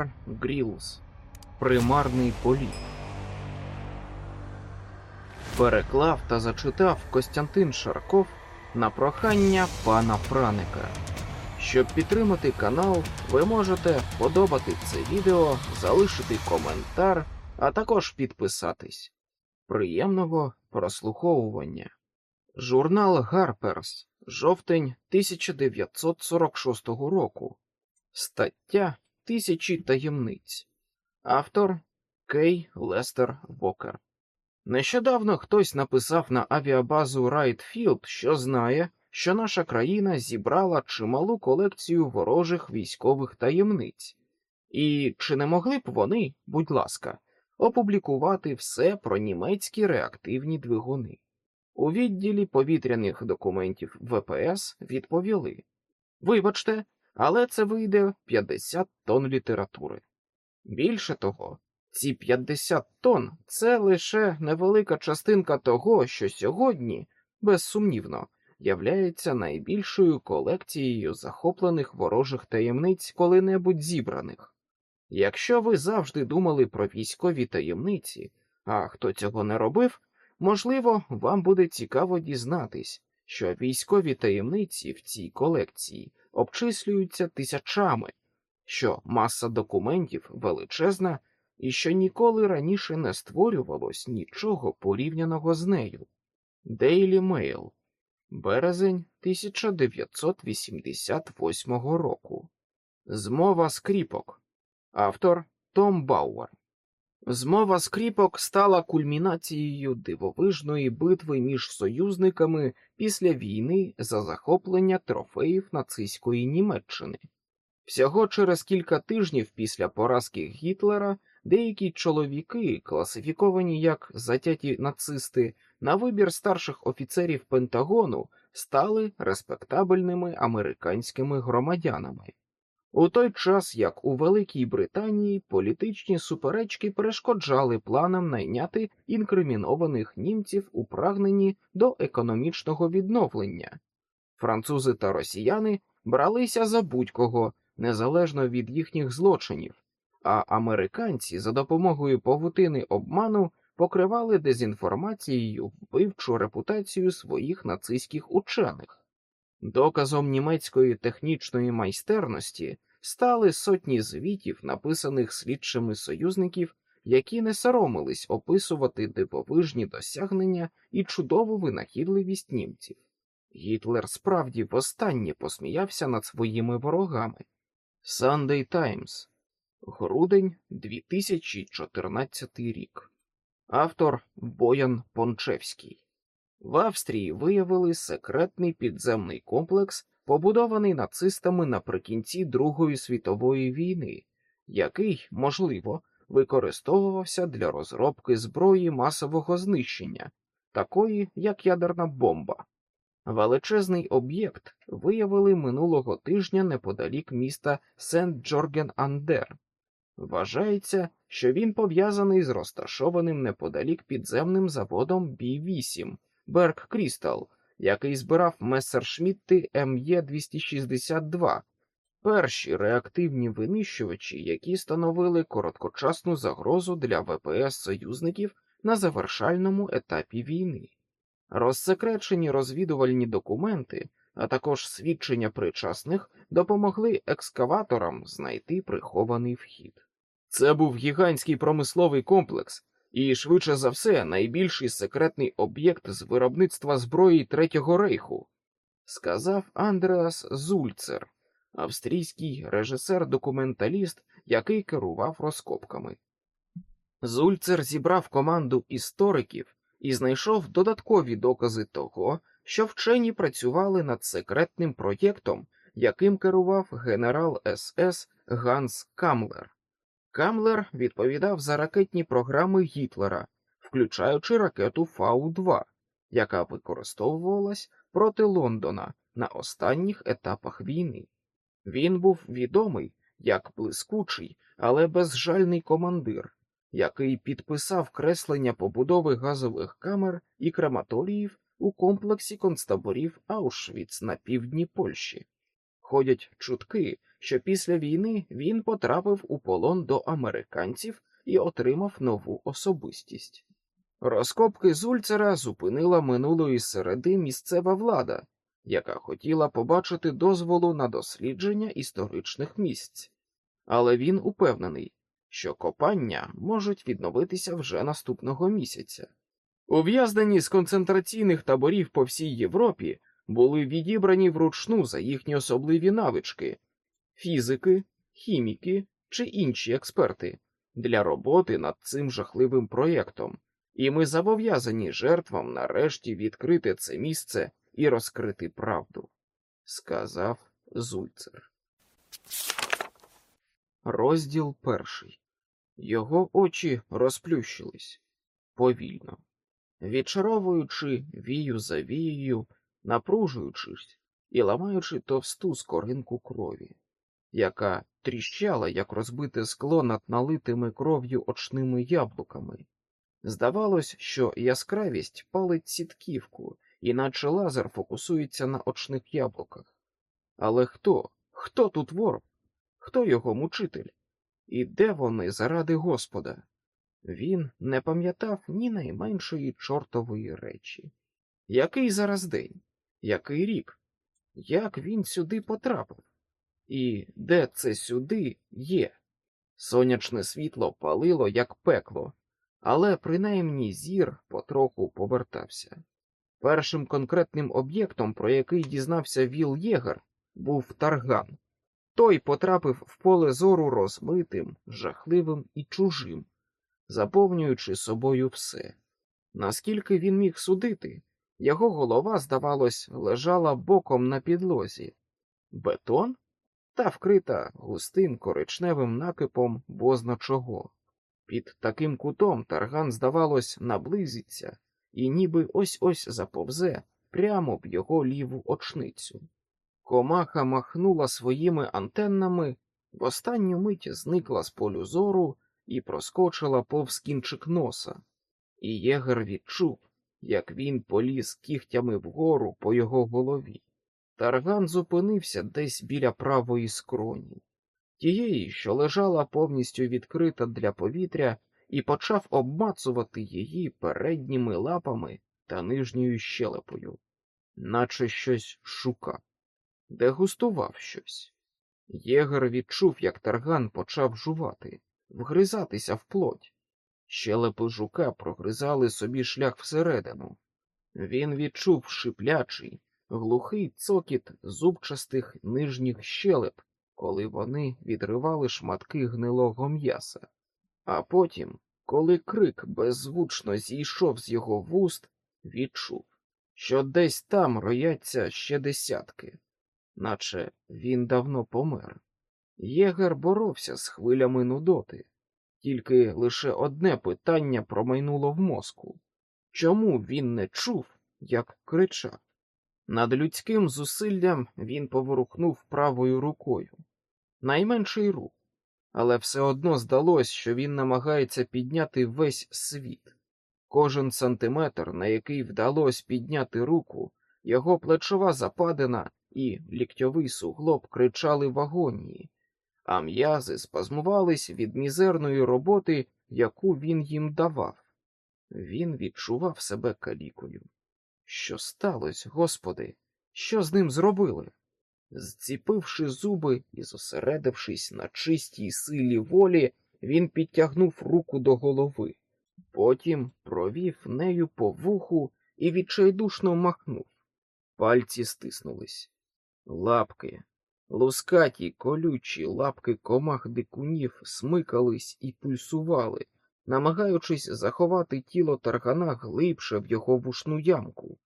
Бар Грілс. Примарний політ. Переклав та зачитав Костянтин Шарков на прохання пана Франика. Щоб підтримати канал, ви можете вподобати це відео, залишити коментар, а також підписатись. Приємного прослуховування. Журнал Гарперс. Жовтень 1946 року. Стаття Тисячі таємниць. Автор Кей Лестер Вокер. Нещодавно хтось написав на авіабазу Райтфілд, що знає, що наша країна зібрала чималу колекцію ворожих військових таємниць. І чи не могли б вони, будь ласка, опублікувати все про німецькі реактивні двигуни? У відділі повітряних документів ВПС відповіли: Вибачте, але це вийде 50 тонн літератури. Більше того, ці 50 тонн це лише невелика частинка того, що сьогодні, безсумнівно, являється найбільшою колекцією захоплених ворожих таємниць коли-небудь зібраних. Якщо ви завжди думали про військові таємниці, а хто цього не робив, можливо, вам буде цікаво дізнатись, що військові таємниці в цій колекції обчислюються тисячами, що маса документів величезна і що ніколи раніше не створювалось нічого порівняного з нею. Daily Mail, березень 1988 року. Змова скріпок. Автор Том Бауер. Змова скріпок стала кульмінацією дивовижної битви між союзниками після війни за захоплення трофеїв нацистської Німеччини. Всього через кілька тижнів після поразки Гітлера деякі чоловіки, класифіковані як затяті нацисти, на вибір старших офіцерів Пентагону стали респектабельними американськими громадянами. У той час, як у Великій Британії політичні суперечки перешкоджали планам найняти інкримінованих німців у прагненні до економічного відновлення, французи та росіяни бралися за будь-кого незалежно від їхніх злочинів, а американці за допомогою павутини обману покривали дезінформацією вбивчу репутацію своїх нацистських учених. Доказом німецької технічної майстерності стали сотні звітів, написаних слідчими союзників, які не соромились описувати дивовижні досягнення і чудову винахідливість німців. Гітлер справді востаннє посміявся над своїми ворогами. Sunday Times, грудень 2014 рік. Автор Боян Пончевський. В Австрії виявили секретний підземний комплекс, побудований нацистами наприкінці Другої світової війни, який, можливо, використовувався для розробки зброї масового знищення, такої як ядерна бомба. Величезний об'єкт виявили минулого тижня неподалік міста Сент Джорген Андер. Вважається, що він пов'язаний з розташованим неподалік підземним заводом Бі 8 Берг Крістал, який збирав месершмітти МЄ 262 перші реактивні винищувачі, які становили короткочасну загрозу для ВПС союзників на завершальному етапі війни. Розсекречені розвідувальні документи, а також свідчення причасних допомогли екскаваторам знайти прихований вхід. Це був гігантський промисловий комплекс, і, швидше за все, найбільший секретний об'єкт з виробництва зброї Третього рейху, сказав Андреас Зульцер, австрійський режисер-документаліст, який керував розкопками. Зульцер зібрав команду істориків і знайшов додаткові докази того, що вчені працювали над секретним проєктом, яким керував генерал СС Ганс Камлер. Камлер відповідав за ракетні програми Гітлера, включаючи ракету Фау-2, яка використовувалась проти Лондона на останніх етапах війни. Він був відомий як блискучий, але безжальний командир, який підписав креслення побудови газових камер і крематоріїв у комплексі концтаборів Аушвіц на півдні Польщі. Ходять чутки, що після війни він потрапив у полон до американців і отримав нову особистість. Розкопки Зульцера зупинила минулої середи місцева влада, яка хотіла побачити дозволу на дослідження історичних місць, але він упевнений, що копання можуть відновитися вже наступного місяця. Ув'язнені з концентраційних таборів по всій Європі були відібрані вручну за їхні особливі навички фізики, хіміки чи інші експерти для роботи над цим жахливим проєктом, і ми зобов'язані жертвам нарешті відкрити це місце і розкрити правду, сказав Зульцер. Розділ перший. Його очі розплющились повільно, відчаровуючи вію за вією, напружуючись і ламаючи товсту скоринку крові, яка тріщала, як розбите скло над налитими кров'ю очними яблуками. Здавалось, що яскравість палить сітківку, іначе лазер фокусується на очних яблуках. Але хто? Хто тут ворог? Хто його мучитель? І де вони заради Господа? Він не пам'ятав ні найменшої чортової речі. Який зараз день? Який рік? Як він сюди потрапив? І де це сюди є? Сонячне світло палило, як пекло, але принаймні зір потроху повертався. Першим конкретним об'єктом, про який дізнався Віл Єгер, був тарган. Той потрапив в поле зору розмитим, жахливим і чужим, заповнюючи собою все. Наскільки він міг судити, його голова, здавалось, лежала боком на підлозі. Бетон та вкрита густим коричневим накипом бозна чого. Під таким кутом тарган, здавалось, наблизиться і ніби ось ось заповзе прямо в його ліву очницю. Комаха махнула своїми антеннами, в останню мить зникла з полю зору і проскочила повз кінчик носа, і єгер відчув, як він поліз кігтями вгору по його голові. Тарган зупинився десь біля правої скроні, тієї, що лежала повністю відкрита для повітря, і почав обмацувати її передніми лапами та нижньою щелепою, наче щось шукав, дегустував щось. Єгер відчув, як тарган почав жувати, вгризатися в плоть. Щелепи жука прогризали собі шлях всередину. Він відчув шиплячий, глухий цокіт зубчастих нижніх щелеп, коли вони відривали шматки гнилого м'яса. А потім, коли крик беззвучно зійшов з його вуст, відчув, що десь там рояться ще десятки, наче він давно помер. Єгер боровся з хвилями нудоти, тільки лише одне питання промайнуло в мозку чому він не чув, як кричав? Над людським зусиллям він поворухнув правою рукою. Найменший рух, але все одно здалось, що він намагається підняти весь світ. Кожен сантиметр, на який вдалося підняти руку, його плечова западина і ліктьовий суглоб кричали в агонії, а м'язи спазмувались від мізерної роботи, яку він їм давав. Він відчував себе калікою. Що сталося, господи? Що з ним зробили? Зціпивши зуби і зосередившись на чистій силі волі, він підтягнув руку до голови, потім провів нею по вуху і відчайдушно махнув. Пальці стиснулись. Лапки, лускаті, колючі лапки комах дикунів смикались і пульсували, намагаючись заховати тіло таргана глибше в його вушну ямку,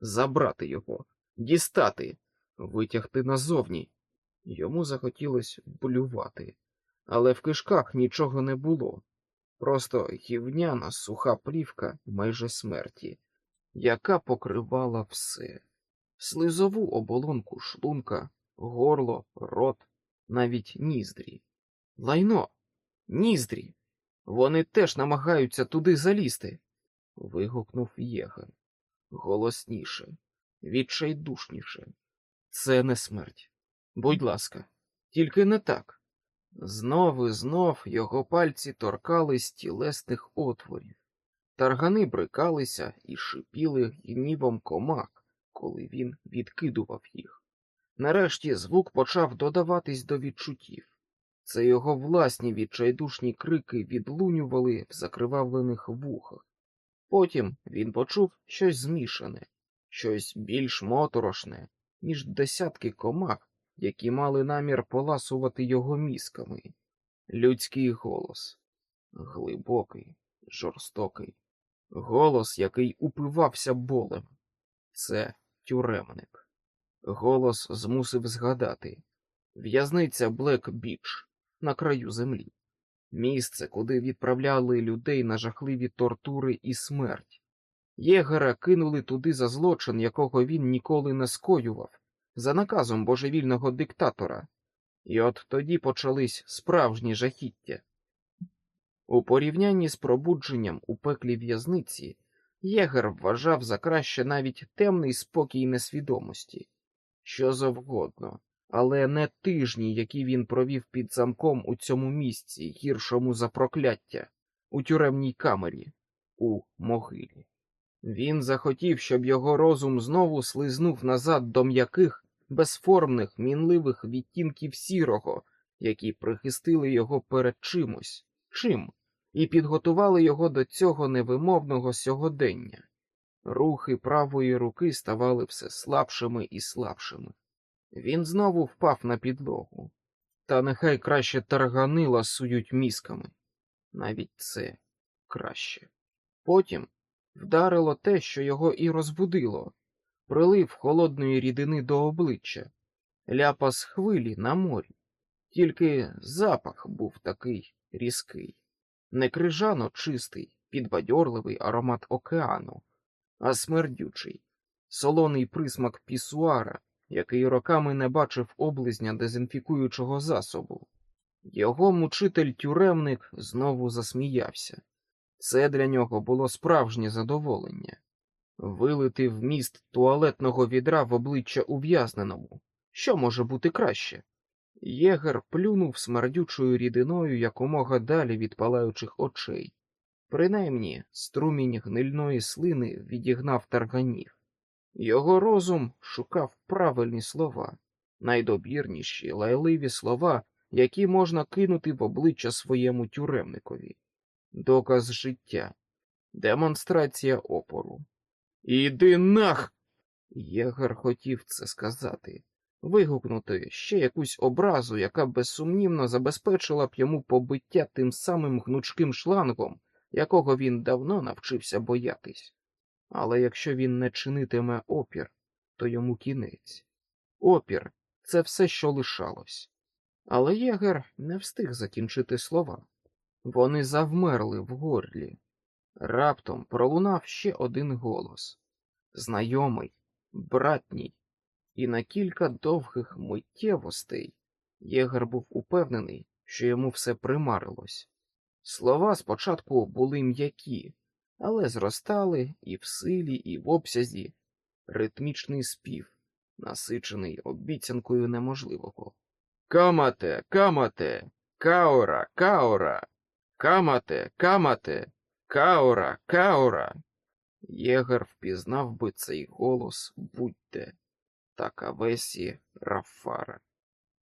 забрати його, дістати, витягти назовні. Йому захотілося блювати, але в кишках нічого не було, просто гівняна суха плівка майже смерті, яка покривала все. Слизову оболонку шлунка, горло, рот, навіть ніздрі. Лайно, ніздрі. Вони теж намагаються туди залізти. вигукнув Єгер. Голосніше, відчайдушніше. Це не смерть. Будь ласка, тільки не так. Знов і знов його пальці торкались тілесних отворів. Таргани брикалися і шипіли гнівом комах, коли він відкидував їх. Нарешті звук почав додаватись до відчуттів. Це його власні відчайдушні крики відлунювали в закривавлених вухах. Потім він почув щось змішане, щось більш моторошне, ніж десятки комах, які мали намір поласувати його мізками. Людський голос глибокий, жорстокий, голос, який упивався болем. Це тюремник. Голос змусив згадати в'язниця Блек Біч на краю землі, місце, куди відправляли людей на жахливі тортури і смерть. Єгера кинули туди за злочин, якого він ніколи не скоював, за наказом божевільного диктатора, і от тоді почались справжні жахіття. У порівнянні з пробудженням у пеклі в'язниці Єгер вважав за краще навіть темний спокій несвідомості, що завгодно, але не тижні, які він провів під замком у цьому місці, гіршому за прокляття, у тюремній камері, у могилі. Він захотів, щоб його розум знову слизнув назад до м'яких, безформних, мінливих відтінків сірого, які прихистили його перед чимось, чим, і підготували його до цього невимовного сьогодення. Рухи правої руки ставали все слабшими і слабшими. Він знову впав на підлогу, та нехай краще таргани ласують мізками. Навіть це краще. Потім вдарило те, що його і розбудило, прилив холодної рідини до обличчя, ляпас хвилі на морі, тільки запах був такий різкий, не крижано чистий, підбадьорливий аромат океану, а смердючий, солоний присмак пісуара, який роками не бачив облизня дезінфікуючого засобу. Його мучитель тюремник знову засміявся. Це для нього було справжнє задоволення вилити вміст туалетного відра в обличчя ув'язненому. Що може бути краще? Єгер плюнув смердючою рідиною якомога далі від палаючих очей. Принаймні, струмінь гнильної слини відігнав тарганів. Його розум шукав правильні слова, найдобірніші, лайливі слова, які можна кинути в обличчя своєму тюремникові, доказ життя, демонстрація опору. Іди нах. Єгер хотів це сказати, вигукнути ще якусь образу, яка безсумнівно забезпечила б йому побиття тим самим гнучким шлангом, якого він давно навчився боятись. Але якщо він не чинитиме опір, то йому кінець. Опір це все, що лишалось. Але Єгер не встиг закінчити слова. Вони завмерли в горлі. Раптом пролунав ще один голос знайомий, братній, і на кілька довгих миттєвостей Єгер був упевнений, що йому все примарилось. Слова спочатку були м'які, але зростали і в силі, і в обсязі, ритмічний спів, насичений обіцянкою неможливого. Камате, камате, каора, каора, камате, камате, каора, каора. Єгер впізнав би цей голос будь-де, так Авесі Рафара.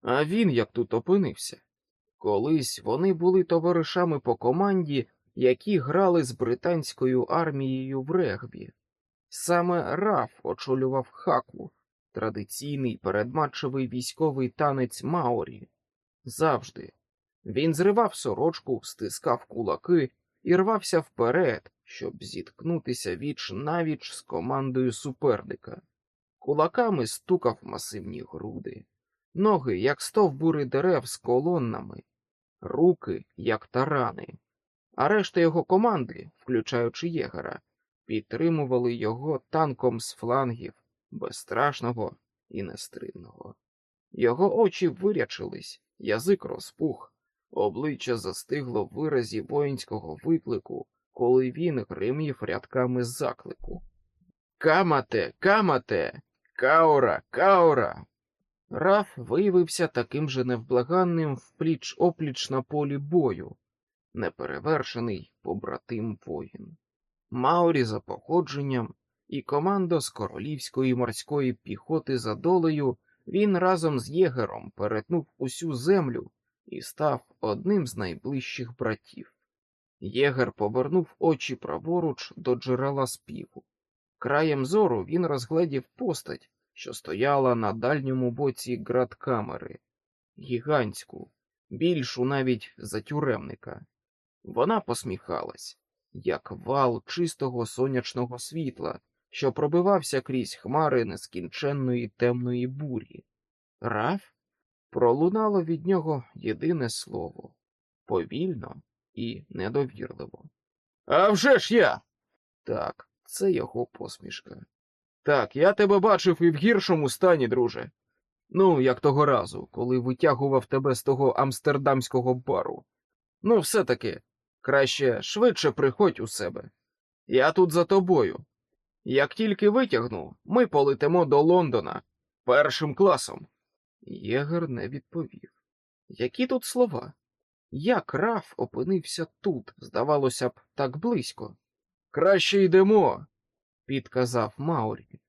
А він як тут опинився? Колись вони були товаришами по команді, які грали з британською армією в регбі. Саме Раф очолював хаку, традиційний передматчевий військовий танець Маорі. Завжди. Він зривав сорочку, стискав кулаки і рвався вперед, щоб зіткнутися віч навіч з командою суперника. Кулаками стукав масивні груди, ноги, як стовбури дерев з колоннами, руки, як тарани, а решта його команди, включаючи єгера, підтримували його танком з флангів, безстрашного і нестримного. Його очі вирячились, язик розпух, обличчя застигло в виразі воїнського виклику, коли він гримів рядками заклику. Камате, камате, каура, каура. Раф виявився таким же невблаганним впліч опліч на полі бою, неперевершений побратим воїн. Маурі за походженням і команда з королівської морської піхоти за долею він разом з єгером перетнув усю землю і став одним з найближчих братів. Єгер повернув очі праворуч до джерела співу. Краєм зору він розгледів постать, що стояла на дальньому боці градкамери, гігантську, більшу навіть за тюремника. Вона посміхалась, як вал чистого сонячного світла, що пробивався крізь хмари нескінченної темної бурі. Раф пролунало від нього єдине слово повільно і недовірливо. «А вже ж я!» Так, це його посмішка. Так, я тебе бачив і в гіршому стані, друже. Ну, як того разу, коли витягував тебе з того амстердамського бару. Ну, все таки, краще швидше приходь у себе. Я тут за тобою. Як тільки витягну, ми полетимо до Лондона першим класом. Єгер не відповів. Які тут слова? Як Раф опинився тут, здавалося б, так близько? Краще йдемо, підказав Маурі.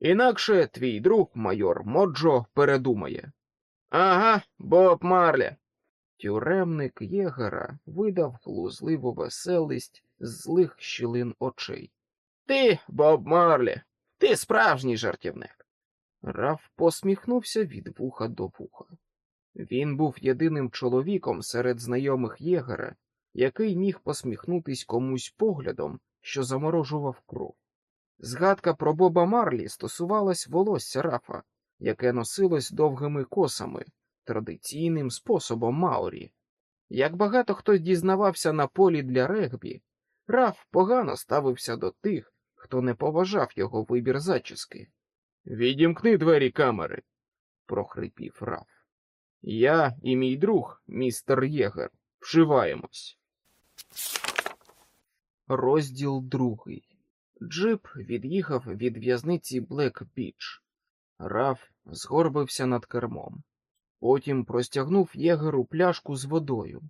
Інакше твій друг майор Моджо передумає. Ага, Боб Марлі. Тюремник єгера видав глузливу веселість з злих щілин очей. Ти, Боб Марлі, ти справжній жартівник. Раф посміхнувся від вуха до вуха. Він був єдиним чоловіком серед знайомих єгера, який міг посміхнутись комусь поглядом, що заморожував кров. Згадка про Боба Марлі стосувалась волосся Рафа, яке носилось довгими косами, традиційним способом Маорі. Як багато хто дізнавався на полі для регбі, Раф погано ставився до тих, хто не поважав його вибір зачіски. Відімкни двері камери, прохрипів Раф. Я і мій друг, містер Єгер, вшиваємось. Розділ другий. Джип від'їхав від в'язниці Блек Біч. Раф згорбився над кермом. Потім простягнув єгеру пляшку з водою.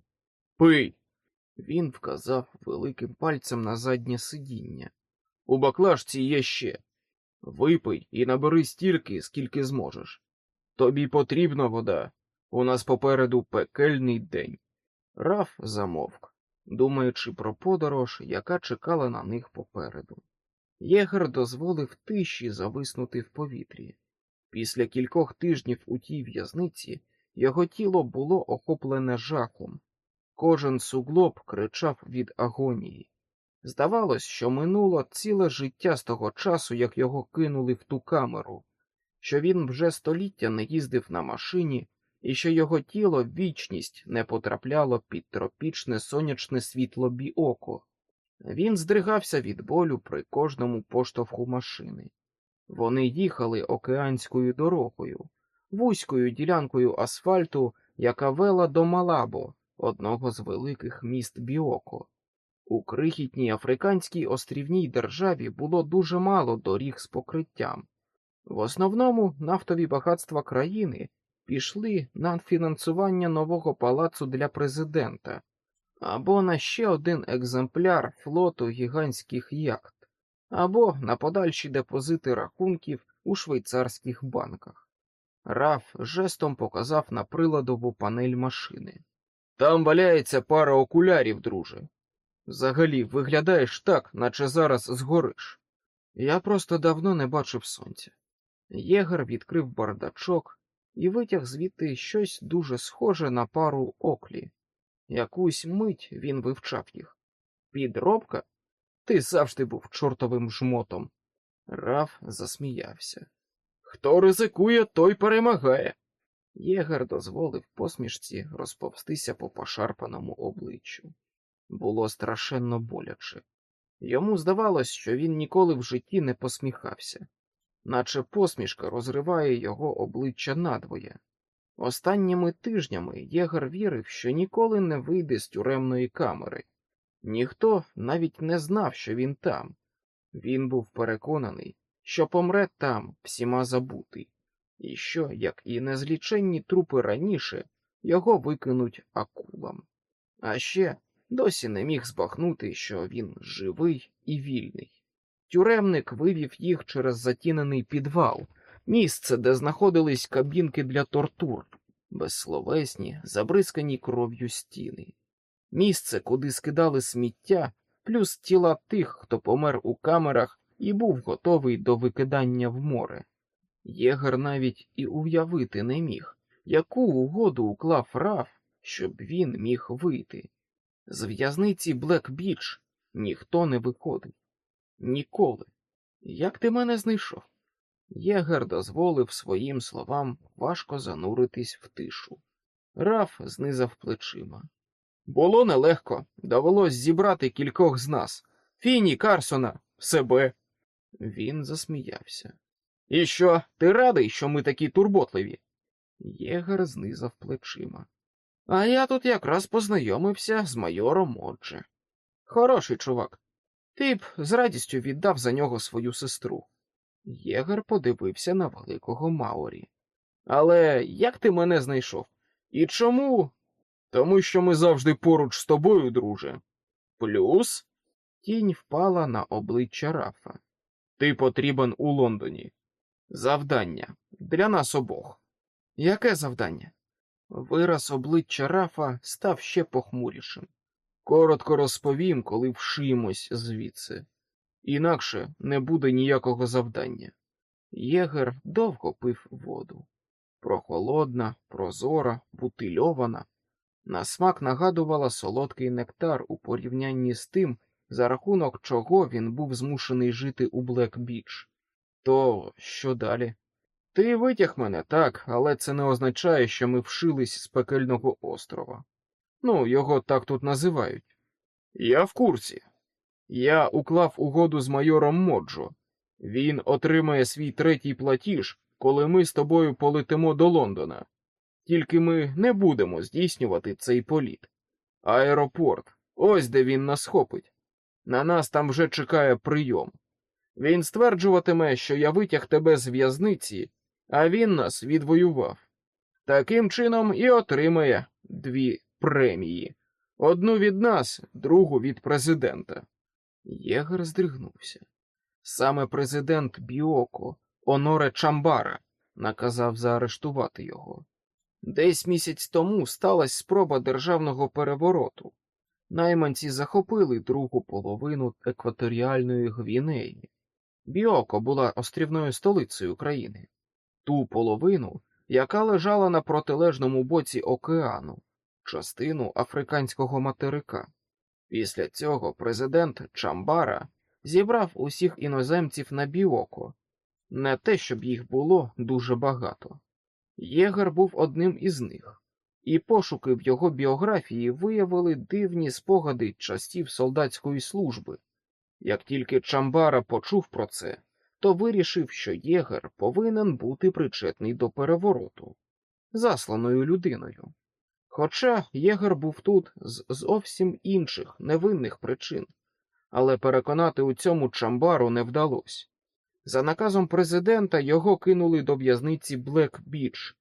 Пий. Він вказав великим пальцем на заднє сидіння. У баклажці є ще. Випий і набери стільки, скільки зможеш. Тобі потрібна вода. У нас попереду пекельний день. Раф замовк, думаючи про подорож, яка чекала на них попереду. Єгер дозволив тиші зависнути в повітрі. Після кількох тижнів у тій в'язниці його тіло було охоплене жахом, кожен суглоб кричав від агонії. Здавалось, що минуло ціле життя з того часу, як його кинули в ту камеру, що він вже століття не їздив на машині, і що його тіло вічність не потрапляло під тропічне сонячне світло біоко. Він здригався від болю при кожному поштовху машини. Вони їхали океанською дорогою, вузькою ділянкою асфальту, яка вела до Малабо, одного з великих міст Біоко. У крихітній африканській острівній державі було дуже мало доріг з покриттям. В основному нафтові багатства країни пішли на фінансування нового палацу для президента або на ще один екземпляр флоту гігантських яхт, або на подальші депозити рахунків у швейцарських банках. Раф жестом показав на приладову панель машини. Там валяється пара окулярів, друже. Взагалі виглядаєш так, наче зараз згориш. Я просто давно не бачив сонця. Єгер відкрив бардачок і витяг звідти щось дуже схоже на пару оклі. Якусь мить він вивчав їх. Підробка? Ти завжди був чортовим жмотом. Раф засміявся. Хто ризикує, той перемагає. Єгер дозволив посмішці розповстися по пошарпаному обличчю. Було страшенно боляче. Йому здавалось, що він ніколи в житті не посміхався, наче посмішка розриває його обличчя надвоє. Останніми тижнями Єгер вірив, що ніколи не вийде з тюремної камери. Ніхто навіть не знав, що він там. Він був переконаний, що помре там, всіма забутий. і що, як і незліченні трупи раніше, його викинуть акулам. А ще досі не міг збагнути, що він живий і вільний. Тюремник вивів їх через затінений підвал, місце, де знаходились кабінки для тортур, безсловесні, забризкані кров'ю стіни, місце, куди скидали сміття, плюс тіла тих, хто помер у камерах і був готовий до викидання в море. Єгер навіть і уявити не міг, яку угоду уклав Раф, щоб він міг вийти. З в'язниці Блек Біч ніхто не виходив. Ніколи. Як ти мене знайшов? Єгер дозволив своїм словам важко зануритись в тишу. Раф знизав плечима. Було нелегко, довелось зібрати кількох з нас. Фіні, Карсона, себе. Він засміявся. І що, ти радий, що ми такі турботливі? Єгер знизав плечима. А я тут якраз познайомився з майором Модже. Хороший чувак. Ти б з радістю віддав за нього свою сестру. Єгер подивився на великого Маорі. Але як ти мене знайшов? І чому? Тому що ми завжди поруч з тобою, друже. Плюс тінь впала на обличчя Рафа. Ти потрібен у Лондоні. Завдання для нас обох. Яке завдання? Вираз обличчя Рафа став ще похмурішим. Коротко розповім, коли вшиємось звідси. Інакше не буде ніякого завдання. Єгер довго пив воду. Прохолодна, прозора, бутильована. На смак нагадувала солодкий нектар у порівнянні з тим, за рахунок чого він був змушений жити у Блек-Біч. То що далі? Ти витяг мене так, але це не означає, що ми вшились з пекельного острова. Ну, його так тут називають. Я в курсі. Я уклав угоду з майором Моджо. Він отримає свій третій платіж, коли ми з тобою полетимо до Лондона. Тільки ми не будемо здійснювати цей політ. Аеропорт, ось де він нас хопить. На нас там вже чекає прийом. Він стверджуватиме, що я витяг тебе з в'язниці, а він нас відвоював. Таким чином і отримає дві премії: одну від нас, другу від президента. Єгер здригнувся. Саме президент Біоко, Оноре Чамбара, наказав заарештувати його. Десь місяць тому сталася спроба державного перевороту. Найманці захопили другу половину екваторіальної Гвінеї. Біоко була острівною столицею країни, ту половину, яка лежала на протилежному боці океану, частину африканського материка. Після цього президент Чамбара зібрав усіх іноземців на Біоко, не те, щоб їх було дуже багато. Єгер був одним із них, і пошуки в його біографії виявили дивні спогади часів солдатської служби. Як тільки Чамбара почув про це, то вирішив, що Єгер повинен бути причетний до перевороту, засланою людиною. Хоча Єгер був тут з зовсім інших невинних причин, але переконати у цьому Чамбару не вдалося. За наказом президента його кинули до в'язниці Блек Біч,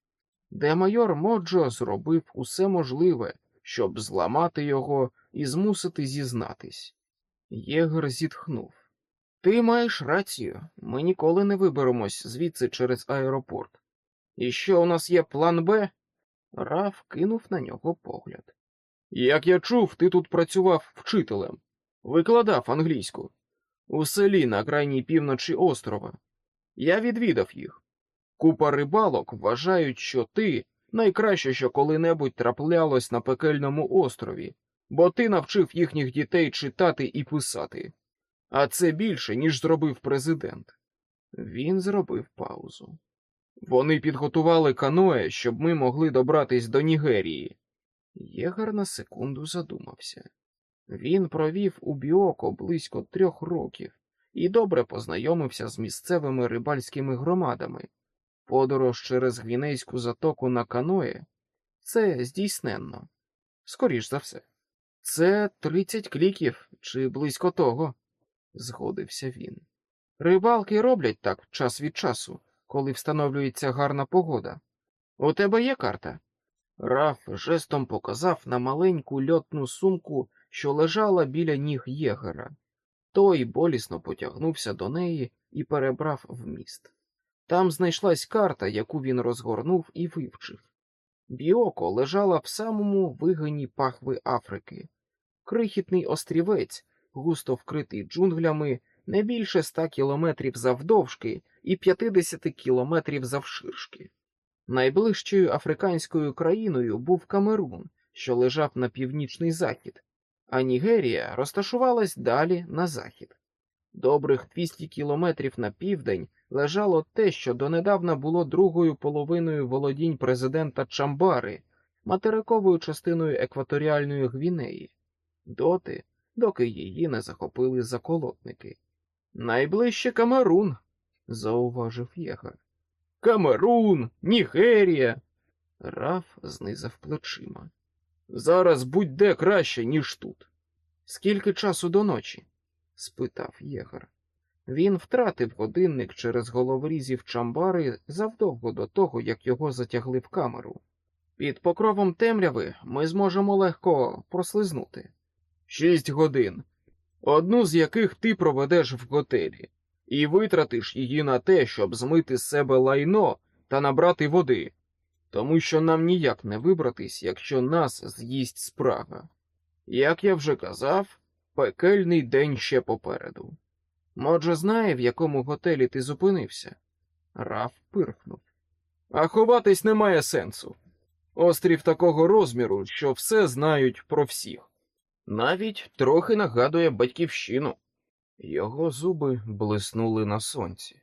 де майор Моджо зробив усе можливе, щоб зламати його і змусити зізнатись. Єгер зітхнув. Ти маєш рацію, ми ніколи не виберемось звідси через аеропорт. І що у нас є план Б? Раф кинув на нього погляд. Як я чув, ти тут працював вчителем, викладав англійську у селі на крайній півночі острова. Я відвідав їх. Купа рибалок вважають, що ти найкраще, що коли-небудь траплялось на пекельному острові, бо ти навчив їхніх дітей читати і писати. А це більше, ніж зробив президент. Він зробив паузу. Вони підготували каное, щоб ми могли добратись до Нігерії. Єгар на секунду задумався. Він провів у Біоко близько трьох років і добре познайомився з місцевими рибальськими громадами. Подорож через Гвінейську затоку на каное це здійсненно, скоріш за все. Це тридцять кліків чи близько того, згодився він. Рибалки роблять так час від часу, коли встановлюється гарна погода. У тебе є карта? Раф жестом показав на маленьку льотну сумку, що лежала біля ніг єгера. Той болісно потягнувся до неї і перебрав в міст. Там знайшлась карта, яку він розгорнув і вивчив. Біоко лежала в самому вигині пахви Африки, крихітний острівець, густо вкритий джунглями, не більше ста кілометрів завдовжки і 50 кілометрів завширшки. Найближчою африканською країною був Камерун, що лежав на північний захід, а Нігерія розташувалась далі на захід. Добрих 200 кілометрів на південь лежало те, що донедавна було другою половиною володінь президента Чамбари, материковою частиною екваторіальної Гвінеї, доти, доки її не захопили заколотники. Найближче Камерун, зауважив єгар. Камерун, Нігерія. Раф знизав плечима. Зараз будь-де краще, ніж тут. Скільки часу до ночі? спитав єгар. Він втратив годинник через головорізів Чамбари завдовго до того, як його затягли в камеру. Під покровом темряви ми зможемо легко прослизнути. Шість годин, одну з яких ти проведеш в готелі, і витратиш її на те, щоб змити з себе лайно та набрати води, тому що нам ніяк не вибратись, якщо нас з'їсть спрага. Як я вже казав, пекельний день ще попереду. Може, знає, в якому готелі ти зупинився? Раф пирхнув. А ховатись немає сенсу. Острів такого розміру, що все знають про всіх. Навіть трохи нагадує батьківщину. Його зуби блиснули на сонці.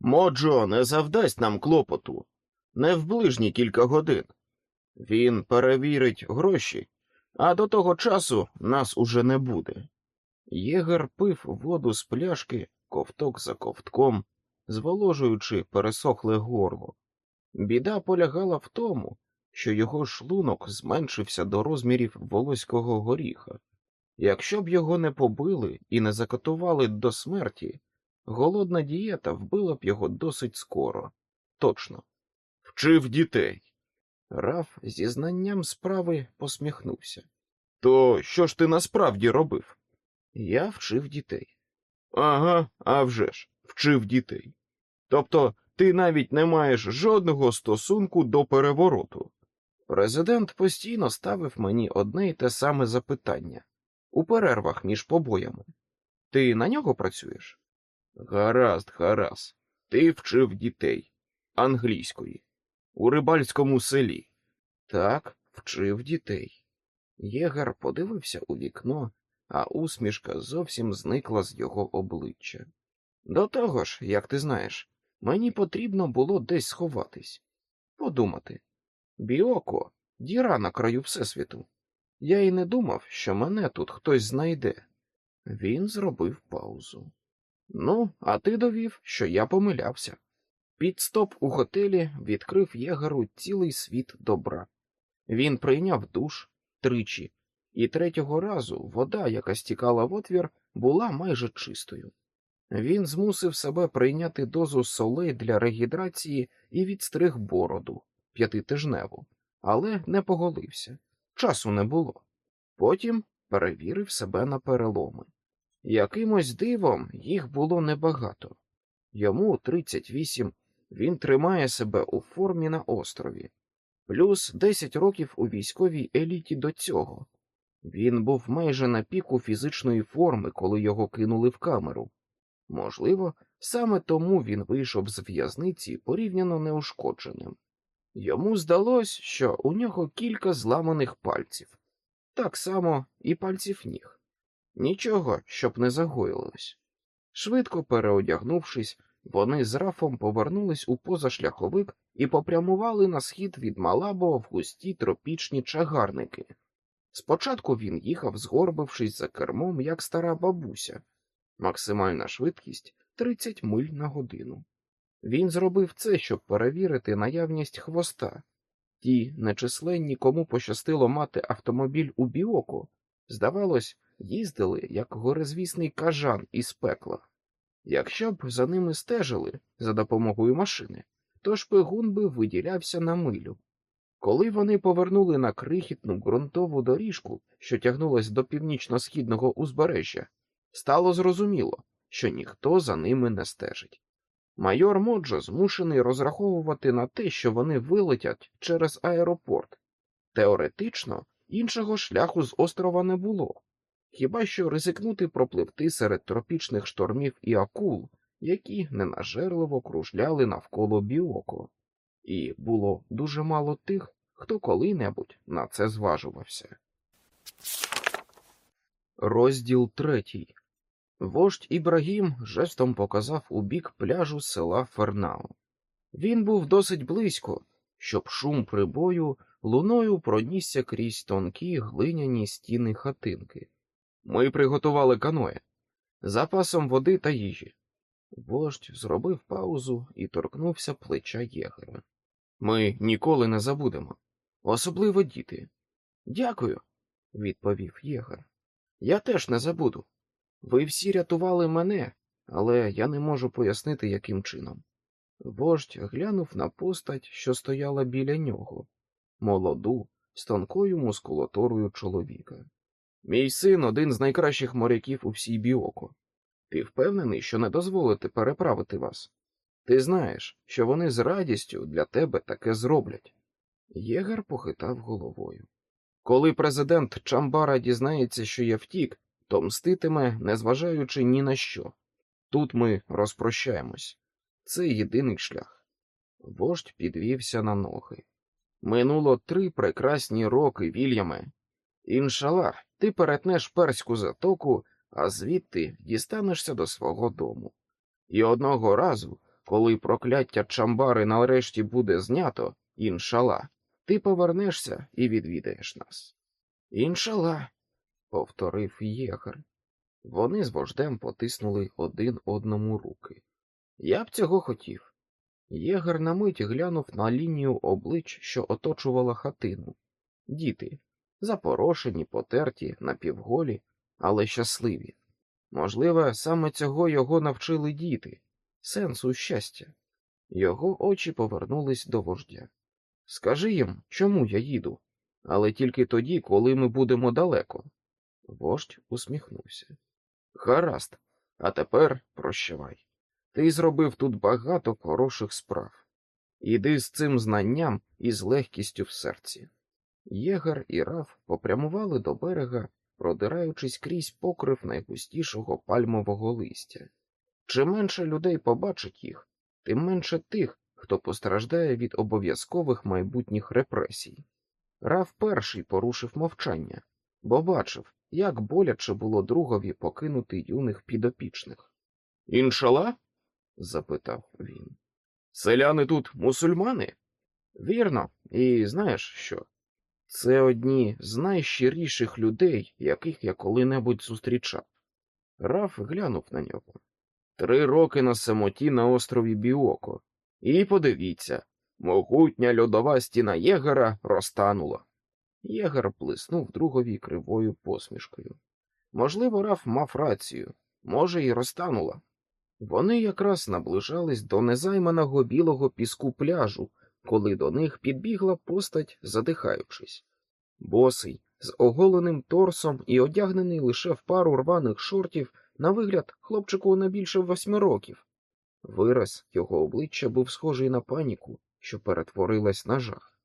Моджо не завдасть нам клопоту, не в ближні кілька годин. Він перевірить гроші, а до того часу нас уже не буде. Єгер пив воду з пляшки ковток за ковтком, зволожуючи пересохле горло. Біда полягала в тому, що його шлунок зменшився до розмірів волоського горіха. Якщо б його не побили і не закатували до смерті, голодна дієта вбила б його досить скоро. Точно. Вчив дітей. Раф зі знанням справи посміхнувся. То що ж ти насправді робив? Я вчив дітей. Ага, а вже ж, вчив дітей. Тобто ти навіть не маєш жодного стосунку до перевороту. Президент постійно ставив мені одне й те саме запитання у перервах між побоями. Ти на нього працюєш? Гаразд, гаразд. Ти вчив дітей англійської у рибальському селі. Так, вчив дітей. Єгар подивився у вікно, а усмішка зовсім зникла з його обличчя. До того ж, як ти знаєш, мені потрібно було десь сховатись, подумати. Біоко, діра на краю Всесвіту. Я й не думав, що мене тут хтось знайде. Він зробив паузу. Ну, а ти довів, що я помилявся. Підстоп у готелі відкрив єгару цілий світ добра. Він прийняв душ тричі, і третього разу вода, яка стікала в отвір, була майже чистою. Він змусив себе прийняти дозу солей для регідрації і відстриг бороду п'ятитижневу, але не поголився. Часу не було. Потім перевірив себе на переломи. Якимось дивом їх було небагато. Йому 38, він тримає себе у формі на острові, плюс 10 років у військовій еліті до цього. Він був майже на піку фізичної форми, коли його кинули в камеру. Можливо, саме тому він вийшов з в'язниці порівняно неушкодженим. Йому здалось, що у нього кілька зламаних пальців, так само і пальців ніг. Нічого, щоб не загоїлось. Швидко переодягнувшись, вони з рафом повернулись у позашляховик і попрямували на схід від Малабо в густі тропічні чагарники. Спочатку він їхав, згорбившись за кермом, як стара бабуся, максимальна швидкість 30 миль на годину. Він зробив це, щоб перевірити наявність хвоста. Ті нечисленні, кому пощастило мати автомобіль у біоку, здавалось, їздили як горизвісний кажан із пекла. Якщо б за ними стежили за допомогою машини, то шпигун би виділявся на милю. Коли вони повернули на крихітну ґрунтову доріжку, що тягнулась до північно-східного узбережжя, стало зрозуміло, що ніхто за ними не стежить. Майор Моджо змушений розраховувати на те, що вони вилетять через аеропорт. Теоретично іншого шляху з острова не було, хіба що ризикнути пропливти серед тропічних штормів і акул, які ненажерливо кружляли навколо біоко, і було дуже мало тих, хто коли-небудь на це зважувався. Розділ третій. Вождь Ібрагім жестом показав у бік пляжу села Фернау. Він був досить близько, щоб шум прибою луною пронісся крізь тонкі глиняні стіни хатинки. Ми приготували каное, запасом води та їжі. Вождь зробив паузу і торкнувся плеча єгера. Ми ніколи не забудемо, особливо діти. Дякую, відповів єгер. Я теж не забуду. Ви всі рятували мене, але я не можу пояснити, яким чином. Вождь глянув на постать, що стояла біля нього, молоду, з тонкою мускулатурою чоловіка. Мій син один з найкращих моряків у всій біоко. Ти впевнений, що не дозволите переправити вас? Ти знаєш, що вони з радістю для тебе таке зроблять. Єгер похитав головою. Коли президент Чамбара дізнається, що я втік, то мститиме, незважаючи ні на що. Тут ми розпрощаємось. Це єдиний шлях. Вождь підвівся на ноги. Минуло три прекрасні роки, Вільяме. Іншалах, ти перетнеш перську затоку, а звідти дістанешся до свого дому. І одного разу, коли прокляття Чамбари нарешті буде знято, іншала, ти повернешся і відвідаєш нас. Іншала, повторив єгер. Вони з вождем потиснули один одному руки. Я б цього хотів. Єгер на мить глянув на лінію облич, що оточувала хатину. Діти, запорошені, потерті, напівголі, але щасливі. Можливо, саме цього його навчили діти, сенсу щастя. Його очі повернулись до вождя. Скажи їм, чому я їду, але тільки тоді, коли ми будемо далеко. Вождь усміхнувся. Гаразд, а тепер прощавай. Ти зробив тут багато хороших справ. Іди з цим знанням і з легкістю в серці. Єгер і Раф попрямували до берега, продираючись крізь покрив найгустішого пальмового листя. Чим менше людей побачить їх, тим менше тих, хто постраждає від обов'язкових майбутніх репресій. Раф перший порушив мовчання, бо бачив, як боляче було другові покинути юних підопічних. Іншала? запитав він. Селяни тут мусульмани? Вірно, і знаєш що? Це одні з найщиріших людей, яких я коли-небудь зустрічав. Раф глянув на нього. Три роки на самоті на острові Біоко. І подивіться, могутня льодова стіна єгера розтанула. Єгер блиснув другові кривою посмішкою. Можливо, Раф мав рацію, може, і розтанула. Вони якраз наближались до незайманого білого піску пляжу, коли до них підбігла постать, задихаючись. Босий, з оголеним торсом і одягнений лише в пару рваних шортів, на вигляд хлопчику не більше восьми років. Вираз його обличчя був схожий на паніку, що перетворилась на жах.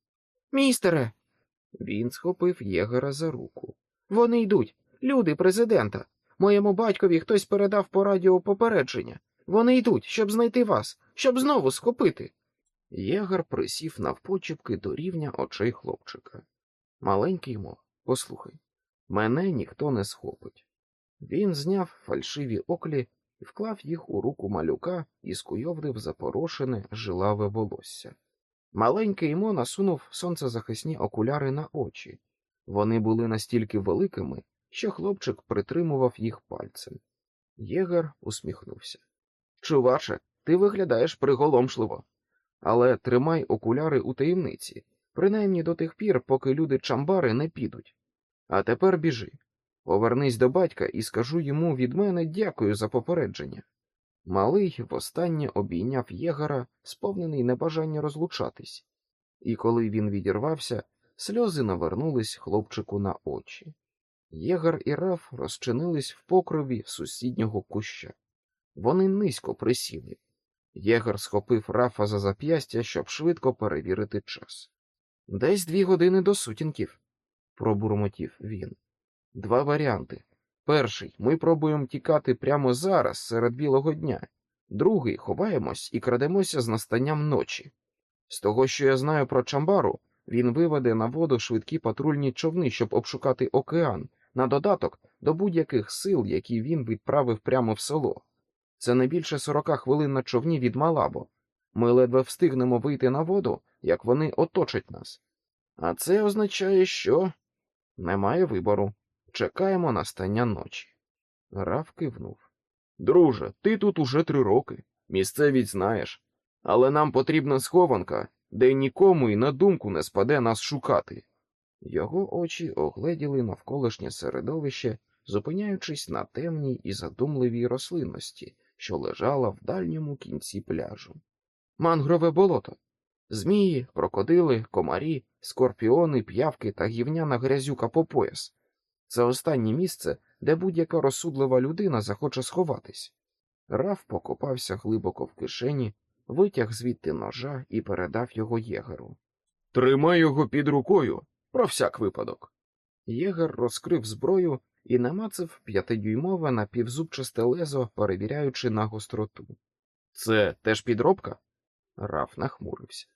Містере. Він схопив єгера за руку. Вони йдуть, люди президента. Моєму батькові хтось передав по радіо попередження. Вони йдуть, щоб знайти вас, щоб знову схопити. Єгер присів навпочіпки до рівня очей хлопчика. Маленький мов, послухай, мене ніхто не схопить. Він зняв фальшиві оклі і вклав їх у руку малюка і скуйовдив запорошене жилаве волосся. Маленький йому насунув сонцезахисні окуляри на очі. Вони були настільки великими, що хлопчик притримував їх пальцем. Єгер усміхнувся. Чуваче, ти виглядаєш приголомшливо, але тримай окуляри у таємниці, принаймні до тих пір, поки люди чамбари не підуть. А тепер біжи. Повернись до батька і скажу йому від мене дякую за попередження. Малий востаннє обійняв єгера, сповнений небажання розлучатись, і коли він відірвався, сльози навернулись хлопчику на очі. Єгер і Раф розчинились в покрові сусіднього куща. Вони низько присіли. Єгер схопив Рафа за зап'ястя, щоб швидко перевірити час. Десь дві години до сутінків, пробурмотів він. Два варіанти. Перший ми пробуємо тікати прямо зараз, серед білого дня. Другий ховаємось і крадемося з настанням ночі. З того, що я знаю про Чамбару, він виведе на воду швидкі патрульні човни, щоб обшукати океан, на додаток до будь-яких сил, які він відправив прямо в село. Це не більше сорока хвилин на човні від Малабо. Ми ледве встигнемо вийти на воду, як вони оточать нас. А це означає, що немає вибору. Чекаємо настання ночі. Раф кивнув. Друже, ти тут уже три роки. Місцевість знаєш. Але нам потрібна схованка, де нікому й на думку не спаде нас шукати. Його очі огледіли навколишнє середовище, зупиняючись на темній і задумливій рослинності, що лежала в дальньому кінці пляжу. Мангрове болото. Змії, крокодили, комарі, скорпіони, п'явки та гівняна грязюка по пояс. Це останнє місце, де будь-яка розсудлива людина захоче сховатись. Раф покопався глибоко в кишені, витяг звідти ножа і передав його єгеру. Тримай його під рукою, про всяк випадок. Єгер розкрив зброю і намацав п'ятидюймове напівзубчасте лезо, перевіряючи на гостроту. Це теж підробка? Раф нахмурився.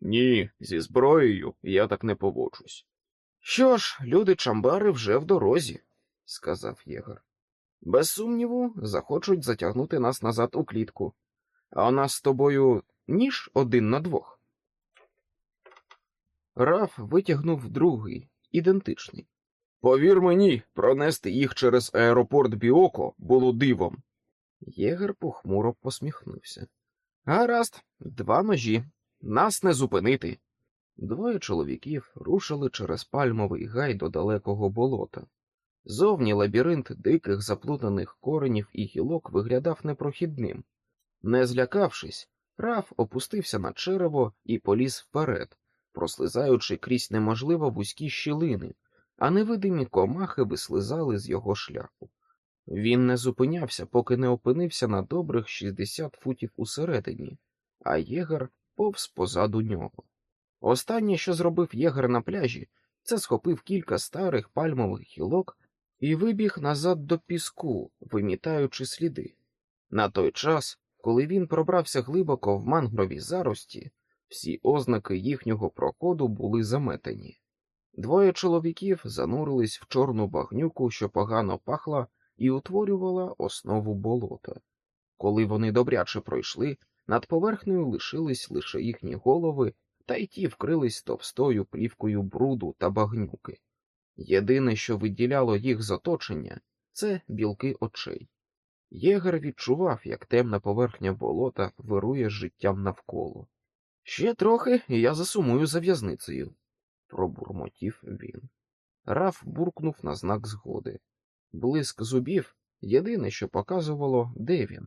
Ні, зі зброєю я так не поводжусь. Що ж, люди Чамбари вже в дорозі, сказав Єгер. Без сумніву, захочуть затягнути нас назад у клітку. А у нас з тобою ніж один на двох. Раф витягнув другий, ідентичний. Повір мені, пронести їх через аеропорт Біоко було дивом. Єгер похмуро посміхнувся. Гаразд, два ножі. Нас не зупинити. Двоє чоловіків рушили через пальмовий гай до далекого болота. Зовні лабіринт диких заплутаних коренів і гілок виглядав непрохідним. Не злякавшись, Раф опустився на черево і поліз вперед, прослизаючи крізь неможливо вузькі щілини, а невидимі комахи вислизали з його шляху. Він не зупинявся, поки не опинився на добрих 60 футів усередині, а єгер повз позаду нього. Останнє, що зробив єгер на пляжі, це схопив кілька старих пальмових гілок і вибіг назад до піску, вимітаючи сліди. На той час, коли він пробрався глибоко в мангрові зарості, всі ознаки їхнього проходу були заметені. Двоє чоловіків занурились в чорну багнюку, що погано пахла, і утворювала основу болота. Коли вони добряче пройшли, над поверхнею лишились лише їхні голови, та й ті вкрились товстою плівкою бруду та багнюки. Єдине, що виділяло їх з оточення, це білки очей. Єгер відчував, як темна поверхня болота вирує життям навколо. Ще трохи, і я засумую за в'язницею, пробурмотів він. Раф буркнув на знак згоди. Блиск зубів єдине, що показувало, де він.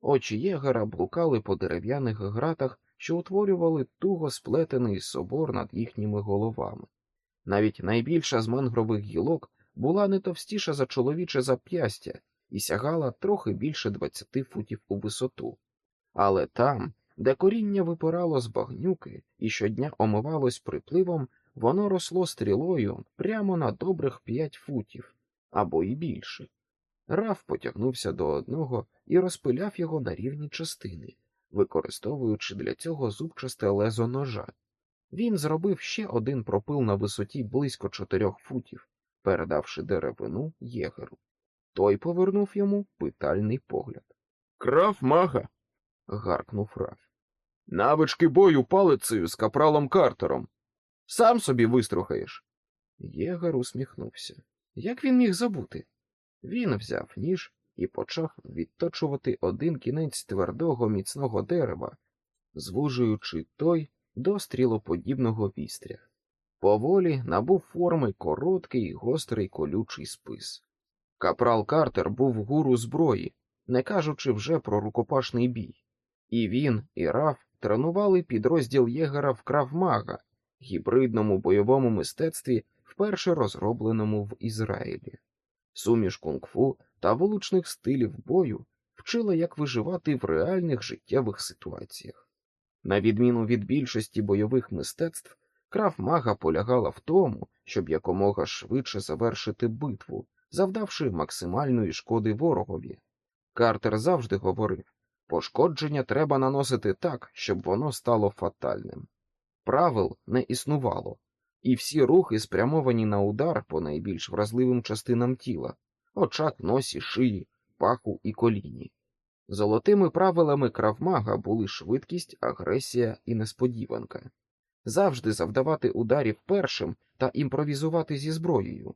Очі єгера блукали по дерев'яних гратах, що утворювали туго сплетений собор над їхніми головами. Навіть найбільша з мангрових гілок була не товстіша за чоловіче зап'ястя і сягала трохи більше двадцяти футів у висоту. Але там, де коріння випирало з багнюки і щодня омивалось припливом, воно росло стрілою прямо на добрих п'ять футів або й більше. Раф потягнувся до одного і розпиляв його на рівні частини, використовуючи для цього зубчасте лезо ножа. Він зробив ще один пропил на висоті близько чотирьох футів, передавши деревину єгеру. Той повернув йому питальний погляд. Крав мага. гаркнув Раф. Навички бою палицею з капралом Картером. Сам собі виструхаєш. Єгер усміхнувся. Як він міг забути? Він взяв ніж і почав відточувати один кінець твердого міцного дерева, звужуючи той до стрілоподібного вістря. Поволі набув форми короткий, гострий колючий спис. Капрал Картер був гуру зброї, не кажучи вже про рукопашний бій. І він, і Раф тренували підрозділ єгера в Кравмага, гібридному бойовому мистецтві, вперше розробленому в Ізраїлі. Суміш кунг-фу та вуличних стилів бою вчила, як виживати в реальних життєвих ситуаціях. На відміну від більшості бойових мистецтв, крафмага полягала в тому, щоб якомога швидше завершити битву, завдавши максимальної шкоди ворогові. Картер завжди говорив пошкодження треба наносити так, щоб воно стало фатальним. Правил не існувало, і всі рухи спрямовані на удар по найбільш вразливим частинам тіла очах, носі, шиї, паху і коліні. Золотими правилами кравмага були швидкість, агресія і несподіванка, завжди завдавати ударів першим та імпровізувати зі зброєю.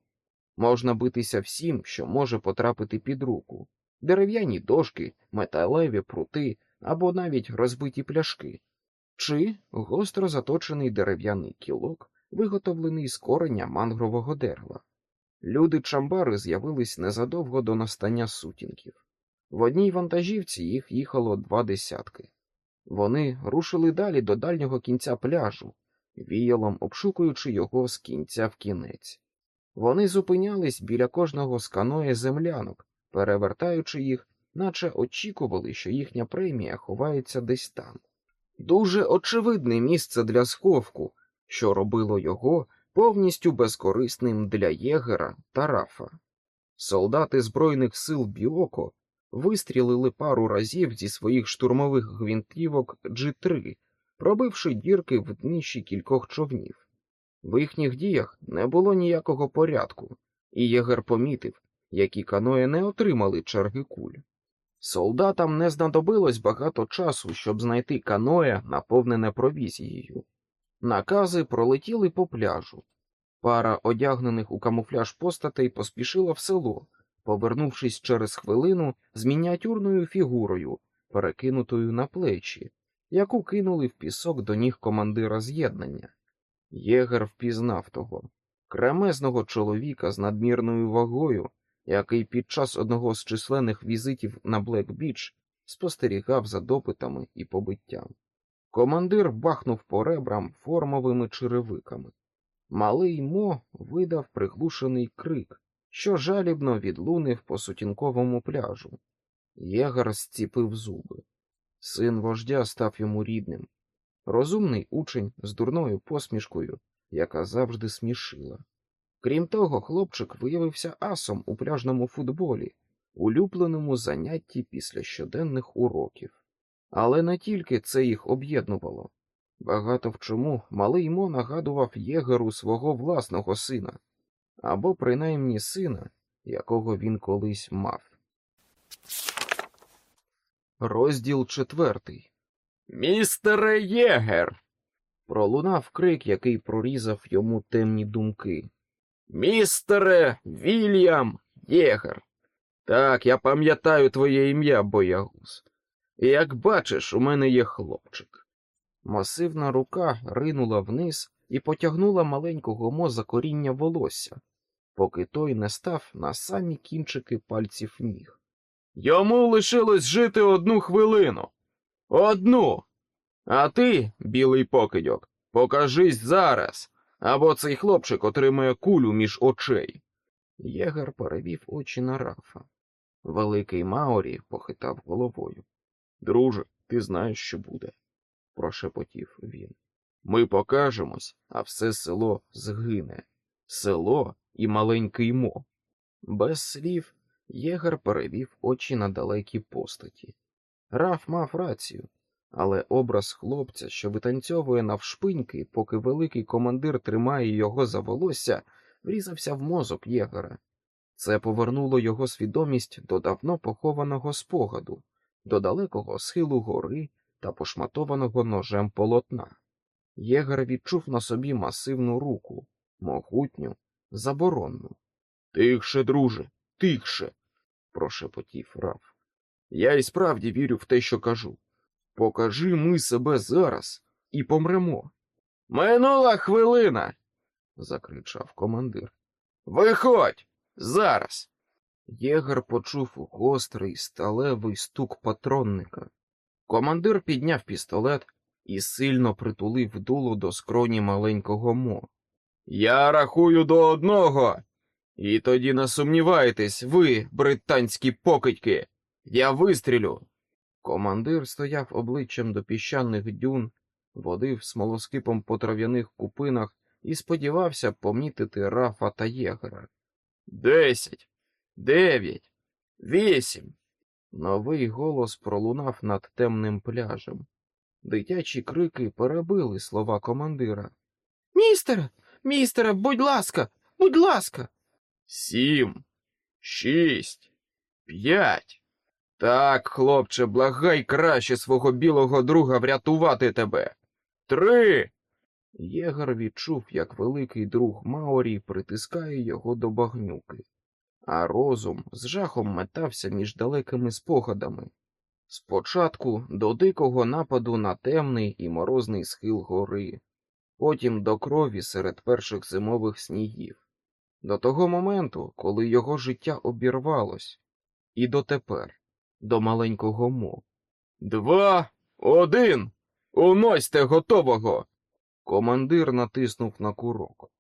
Можна битися всім, що може потрапити під руку дерев'яні дошки, металеві прути або навіть розбиті пляшки, чи гостро заточений дерев'яний кілок, виготовлений з кореня мангрового дерева. Люди чамбари з'явились незадовго до настання сутінків. В одній вантажівці їх їхало два десятки. Вони рушили далі до дальнього кінця пляжу, віялом обшукуючи його з кінця в кінець. Вони зупинялись біля кожного з каноє землянок, перевертаючи їх, наче очікували, що їхня премія ховається десь там. Дуже очевидне місце для сховку, що робило його повністю безкорисним для єгера та рафа. Солдати Збройних сил Біоко вистрілили пару разів зі своїх штурмових гвинтівок G3, пробивши дірки в дніші кількох човнів. В їхніх діях не було ніякого порядку, і єгер помітив, які каної не отримали черги куль. Солдатам не знадобилось багато часу, щоб знайти каноє, наповнене провізією. Накази пролетіли по пляжу. Пара одягнених у камуфляж постатей поспішила в село, повернувшись через хвилину з мініатюрною фігурою, перекинутою на плечі, яку кинули в пісок до ніг командира з'єднання. Єгер впізнав того кремезного чоловіка з надмірною вагою, який під час одного з численних візитів на Блек-Біч спостерігав за допитами і побиттям. Командир бахнув по ребрам формовими черевиками. Малий Мо видав приглушений крик, що жалібно відлунив по сутінковому пляжу. Єгар зціпив зуби. Син вождя став йому рідним. Розумний учень з дурною посмішкою, яка завжди смішила. Крім того, хлопчик виявився асом у пляжному футболі, улюбленому занятті після щоденних уроків. Але не тільки це їх об'єднувало. Багато в чому малий Мо нагадував єгеру свого власного сина, або принаймні сина, якого він колись мав. Розділ четвертий. Містере Єгер. пролунав крик, який прорізав йому темні думки. Містере Вільям Єгер. Так, я пам'ятаю твоє ім'я, боягуз. Як бачиш, у мене є хлопчик. Масивна рука ринула вниз і потягнула маленького мо за коріння волосся, поки той не став на самі кінчики пальців ніг. Йому лишилось жити одну хвилину. Одну. А ти, білий покидьок, покажись зараз, або цей хлопчик отримає кулю між очей. Єгер перевів очі на рафа. Великий Маорі похитав головою. Друже, ти знаєш, що буде, прошепотів він. Ми покажемось, а все село згине. Село і маленький мо. Без слів Єгер перевів очі на далекі постаті. Раф мав рацію, але образ хлопця, що витанцьовує навшпиньки, поки великий командир тримає його за волосся, врізався в мозок Єгера. Це повернуло його свідомість до давно похованого спогаду, до далекого схилу гори та пошматованого ножем полотна. Єгер відчув на собі масивну руку, могутню, заборонну. Тихше, друже, тихше, прошепотів Раф. Я і справді вірю в те, що кажу. Покажи ми себе зараз і помремо. Минула хвилина. закричав командир. Виходь зараз. Єгер почув гострий сталевий стук патронника. Командир підняв пістолет і сильно притулив дуло до скроні маленького мо. Я рахую до одного. І тоді не сумнівайтесь, ви, британські покидьки. Я вистрілю. Командир стояв обличчям до піщаних дюн, водив смолоскипом по трав'яних купинах і сподівався помітити Рафа та єгера. Десять, дев'ять, вісім. Новий голос пролунав над темним пляжем. Дитячі крики перебили слова командира. Містере, містере, будь ласка, будь ласка. Сім, шість, п'ять. Так, хлопче, благай краще свого білого друга врятувати тебе. Три. Єгор відчув, як великий друг Маорі притискає його до багнюки, а розум з жахом метався між далекими спогадами. Спочатку до дикого нападу на темний і морозний схил гори, потім до крові серед перших зимових снігів, до того моменту, коли його життя обірвалось, і дотепер, до маленького мо. Два, один. Уносьте готового. Командир натиснув на курок.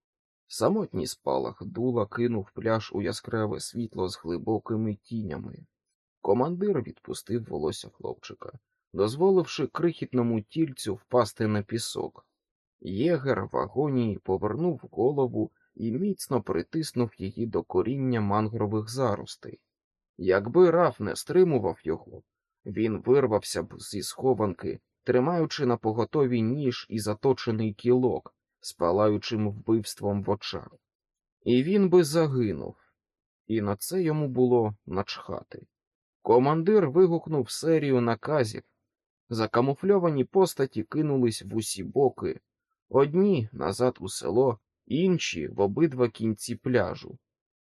Самотній спалах дула кинув пляж у яскраве світло з глибокими тінями. Командир відпустив волосся хлопчика, дозволивши крихітному тільцю впасти на пісок. Єгер в агонії повернув голову і міцно притиснув її до коріння мангрових заростей. Якби Раф не стримував його, він вирвався б зі схованки, тримаючи на поготові ніж і заточений кілок, з палаючим вбивством в очах. І він би загинув, і на це йому було начхати. Командир вигукнув серію наказів. Закамуфльовані постаті кинулись в усі боки, одні назад у село, інші в обидва кінці пляжу.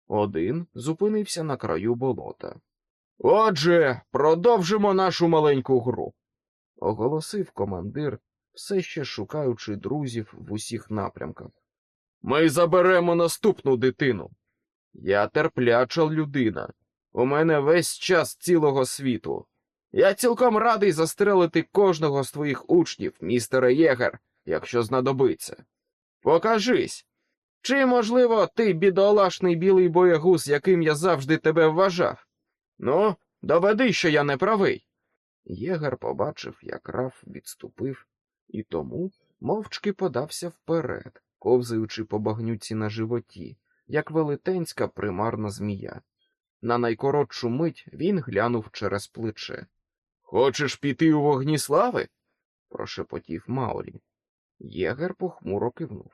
Один зупинився на краю болота. Отже, продовжимо нашу маленьку гру, оголосив командир, все ще шукаючи друзів в усіх напрямках. Ми заберемо наступну дитину. Я терпляча людина. У мене весь час цілого світу. Я цілком радий застрелити кожного з твоїх учнів, містере Єгер, якщо знадобиться. Покажись. Чи, можливо, ти бідолашний білий боягуз, яким я завжди тебе вважав? Ну, доведи, що я не правий. Єгер побачив, як Раф відступив, і тому мовчки подався вперед, ковзаючи по багнюці на животі, як велетенська примарна змія. На найкоротшу мить він глянув через плече. Хочеш піти у вогні слави? прошепотів Маорі. Єгер похмуро кивнув.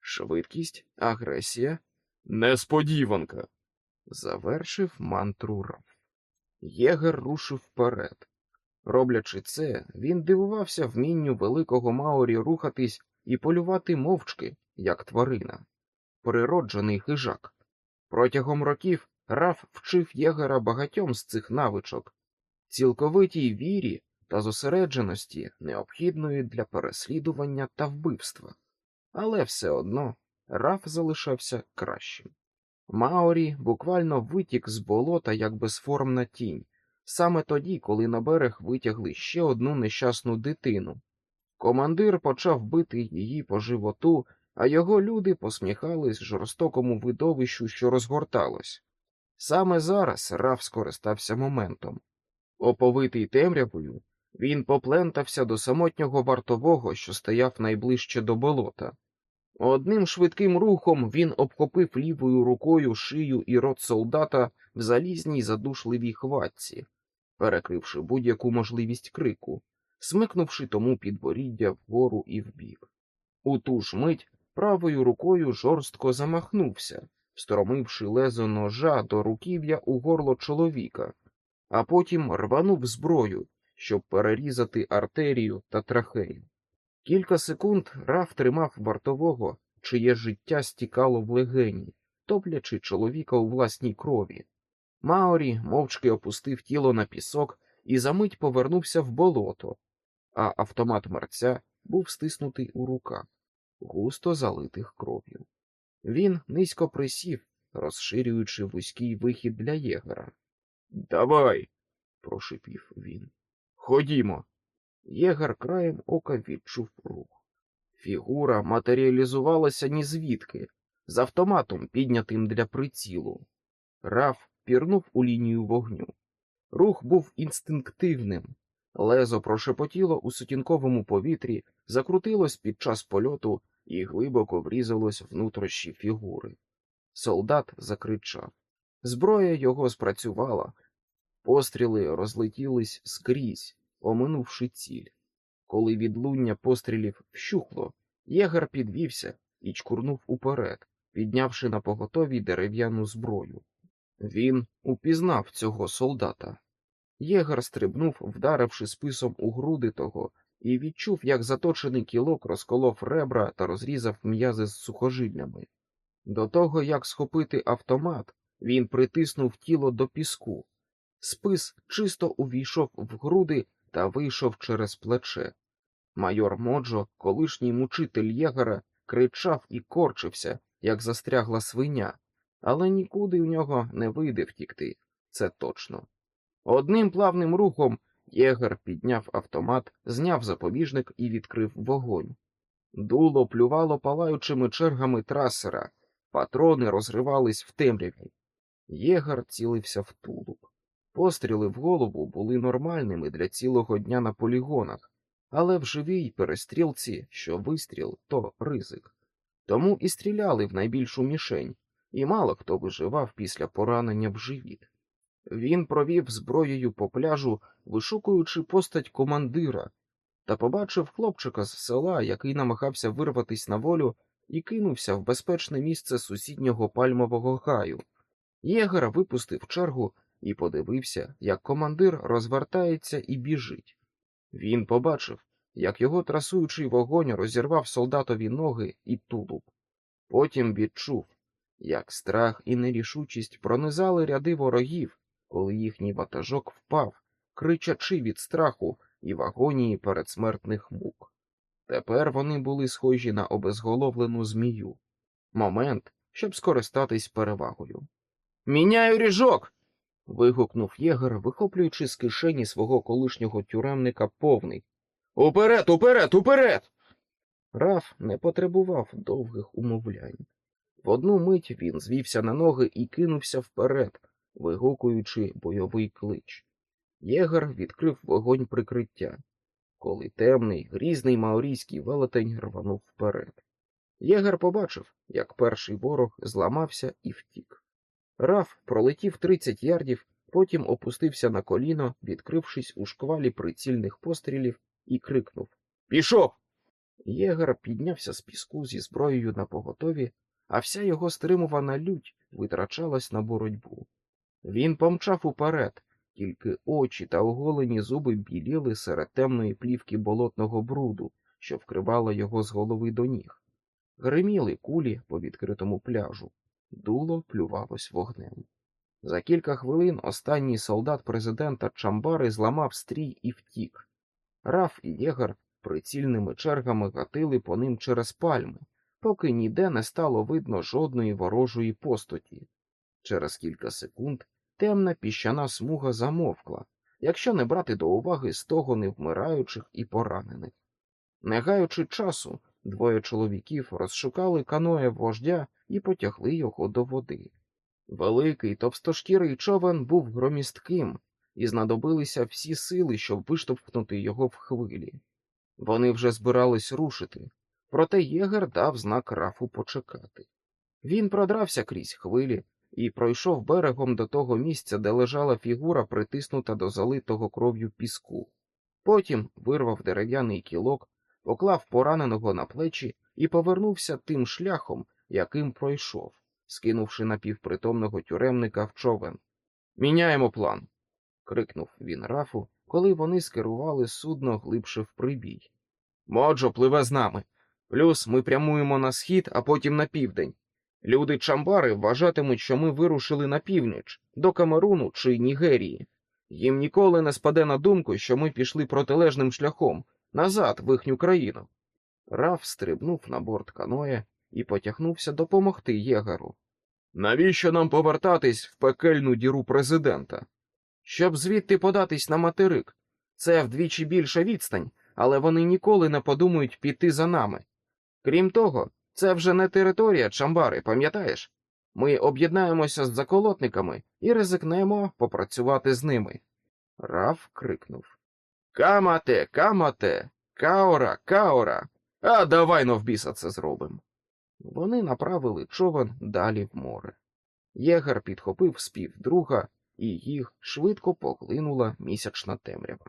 Швидкість, агресія, несподіванка. Завершив мантру Раф. Єгер рушив вперед. Роблячи це, він дивувався вмінню великого Маорі рухатись і полювати мовчки, як тварина, природжений хижак. Протягом років Раф вчив єгера багатьом з цих навичок, цілковитій вірі та зосередженості, необхідної для переслідування та вбивства. Але все одно Раф залишався кращим. Маорі буквально витік з болота як безформна тінь, саме тоді, коли на берег витягли ще одну нещасну дитину. Командир почав бити її по животу, а його люди посміхались жорстокому видовищу, що розгорталось. Саме зараз Раф скористався моментом. Оповитий темрявою, він поплентався до самотнього вартового, що стояв найближче до болота. Одним швидким рухом він обхопив лівою рукою шию і рот солдата в залізній задушливій хватці, перекривши будь-яку можливість крику, смикнувши тому підборіддя вгору і вбік. У ту ж мить правою рукою жорстко замахнувся, встромивши лезо ножа до руків'я у горло чоловіка, а потім рванув зброю, щоб перерізати артерію та трахею. Кілька секунд Раф тримав вартового, чиє життя стікало в легені, топлячи чоловіка у власній крові. Маорі мовчки опустив тіло на пісок і за мить повернувся в болото, а автомат мерця був стиснутий у руках, густо залитих кров'ю. Він низько присів, розширюючи вузький вихід для єгера. Давай, прошипів він. Ходімо. Єгер краєм ока відчув рух. Фігура матеріалізувалася ні звідки, з автоматом, піднятим для прицілу. Раф пірнув у лінію вогню. Рух був інстинктивним. Лезо прошепотіло у сутінковому повітрі, закрутилось під час польоту і глибоко врізалось в нутрощі фігури. Солдат закричав. Зброя його спрацювала. Постріли розлетілись скрізь, оминувши ціль. Коли відлуння пострілів вщухло, єгер підвівся і чкурнув уперед, піднявши на поготові дерев'яну зброю. Він упізнав цього солдата. Єгер стрибнув, вдаривши списом у груди того, і відчув, як заточений кілок розколов ребра та розрізав м'язи з сухожиллями. До того, як схопити автомат, він притиснув тіло до піску. Спис чисто увійшов в груди та вийшов через плече. Майор Моджо, колишній мучитель єгера, кричав і корчився, як застрягла свиня, але нікуди в нього не вийде втікти, це точно. Одним плавним рухом єгер підняв автомат, зняв запобіжник і відкрив вогонь. Дуло плювало палаючими чергами трасера, патрони розривались в темряві. Єгер цілився в тулуб. Постріли в голову були нормальними для цілого дня на полігонах, але в живій перестрілці, що вистріл, то ризик. Тому і стріляли в найбільшу мішень, і мало хто виживав після поранення в живіт. Він провів зброєю по пляжу, вишукуючи постать командира, та побачив хлопчика з села, який намагався вирватися на волю, і кинувся в безпечне місце сусіднього пальмового гаю. Єгер випустив чергу і подивився, як командир розвертається і біжить. Він побачив, як його трасуючий вогонь розірвав солдатові ноги і тулуб. Потім відчув, як страх і нерішучість пронизали ряди ворогів, коли їхній ватажок впав, кричачи від страху і в агонії передсмертних мук. Тепер вони були схожі на обезголовлену змію. Момент, щоб скористатись перевагою. Міняю ріжок. вигукнув єгер, вихоплюючи з кишені свого колишнього тюремника повний. Уперед, уперед, уперед. Раф не потребував довгих умовлянь. В одну мить він звівся на ноги і кинувся вперед, вигукуючи бойовий клич. Єгер відкрив вогонь прикриття, коли темний, грізний маорійський велетень рванув вперед. Єгер побачив, як перший ворог зламався і втік. Раф пролетів 30 ярдів, потім опустився на коліно, відкрившись у шквалі прицільних пострілів, і крикнув Пішов! Єгер піднявся з піску зі зброєю на поготові, а вся його стримувана лють витрачалась на боротьбу. Він помчав уперед, тільки очі та оголені зуби біліли серед темної плівки болотного бруду, що вкривало його з голови до ніг. Гриміли кулі по відкритому пляжу, дуло плювалось вогнем. За кілька хвилин останній солдат президента Чамбари зламав стрій і втік. Раф і Єгер прицільними чергами гатили по ним через пальми, поки ніде не стало видно жодної ворожої постаті. Через кілька секунд темна піщана смуга замовкла, якщо не брати до уваги стогони вмираючих і поранених. Не гаючи часу, двоє чоловіків розшукали каноє вождя і потягли його до води. Великий товстошкірий човен був громістким, і знадобилися всі сили, щоб виштовхнути його в хвилі. Вони вже збирались рушити, проте єгер дав знак рафу почекати. Він продрався крізь хвилі і пройшов берегом до того місця, де лежала фігура, притиснута до залитого кров'ю піску. Потім вирвав дерев'яний кілок, поклав пораненого на плечі і повернувся тим шляхом, яким пройшов, скинувши напівпритомного тюремника в човен. Міняємо план. крикнув він рафу, коли вони скерували судно глибше в прибій. Моджо пливе з нами. Плюс ми прямуємо на схід, а потім на південь. Люди Чамбари вважатимуть, що ми вирушили на північ, до Камеруну чи Нігерії. Їм ніколи не спаде на думку, що ми пішли протилежним шляхом назад в їхню країну. Раф стрибнув на борт каноє і потягнувся допомогти єгеру. Навіщо нам повертатись в пекельну діру президента? Щоб звідти податись на материк. Це вдвічі більша відстань, але вони ніколи не подумають піти за нами. Крім того, це вже не територія Чамбари, пам'ятаєш? Ми об'єднаємося з заколотниками і ризикнемо попрацювати з ними. Раф крикнув Камате, камате, каора, каора. А давай но в біса це зробимо. Вони направили човен далі в море. Єгер підхопив спів друга, і їх швидко поглинула місячна темрява.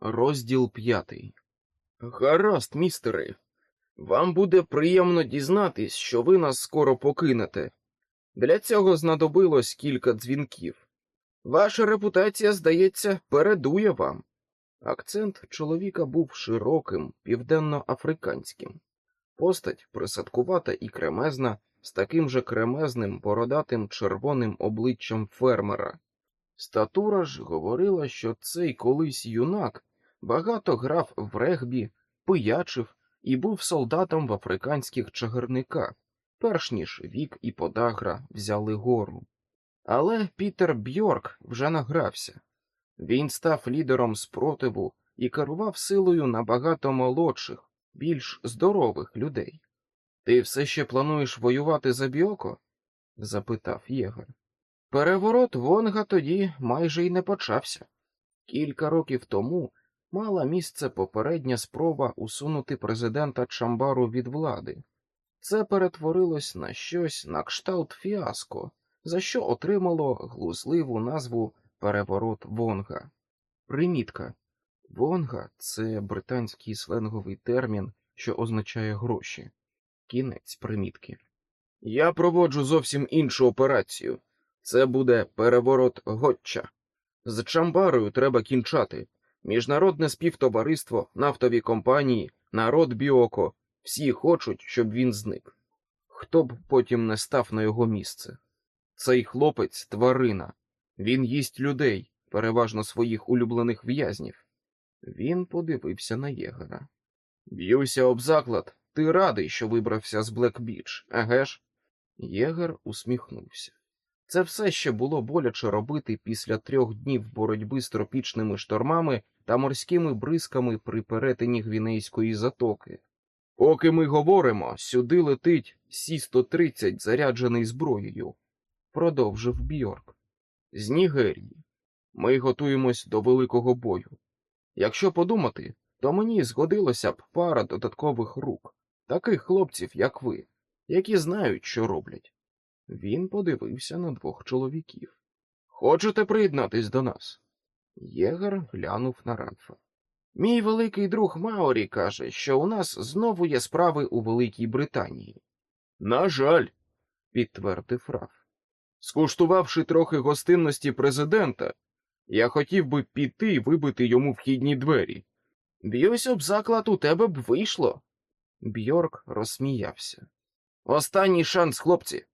Розділ п'ятий. Гаразд, містери. Вам буде приємно дізнатись, що ви нас скоро покинете. Для цього знадобилось кілька дзвінків. Ваша репутація, здається, передує вам. Акцент чоловіка був широким, південноафриканським. Постать присадкувата і кремезна, з таким же кремезним бородатим червоним обличчям фермера. Статура ж говорила, що цей колись юнак багато грав в регбі, пиячив і був солдатом в африканських чагарниках, перш ніж вік і подагра взяли гору. Але Пітер Бьорк вже награвся. Він став лідером спротиву і керував силою набагато молодших, більш здорових людей. Ти все ще плануєш воювати за Біоко? запитав Єгор. Переворот Вонга тоді майже й не почався. Кілька років тому мала місце попередня спроба усунути президента Чамбару від влади. Це перетворилось на щось на кшталт фіаско, за що отримало глузливу назву Переворот Вонга. Примітка. Вонга це британський сленговий термін, що означає гроші. Кінець примітки. Я проводжу зовсім іншу операцію. Це буде переворот Готча. З Чамбарою треба кінчати. Міжнародне співтовариство, нафтові компанії, народ Біоко всі хочуть, щоб він зник. Хто б потім не став на його місце? Цей хлопець тварина. Він їсть людей, переважно своїх улюблених в'язнів. Він подивився на єгера. Б'юся об заклад. Ти радий, що вибрався з Блекбіч, еге ж? Єгер усміхнувся. Це все ще було боляче робити після трьох днів боротьби з тропічними штормами та морськими бризками при перетині Гвінейської затоки. Поки ми говоримо, сюди летить Сі-130, заряджений зброєю, продовжив Бьорк. З Нігерії. Ми готуємось до великого бою. Якщо подумати, то мені згодилося б пара додаткових рук, таких хлопців, як ви, які знають, що роблять. Він подивився на двох чоловіків. Хочете приєднатись до нас? Єгер глянув на Рафа. Мій великий друг Маорі каже, що у нас знову є справи у Великій Британії. На жаль, підтвердив Раф. Скуштувавши трохи гостинності президента, я хотів би піти і вибити йому вхідні двері. Б'юсь об заклад у тебе б вийшло. Бьорк розсміявся. Останній шанс, хлопці.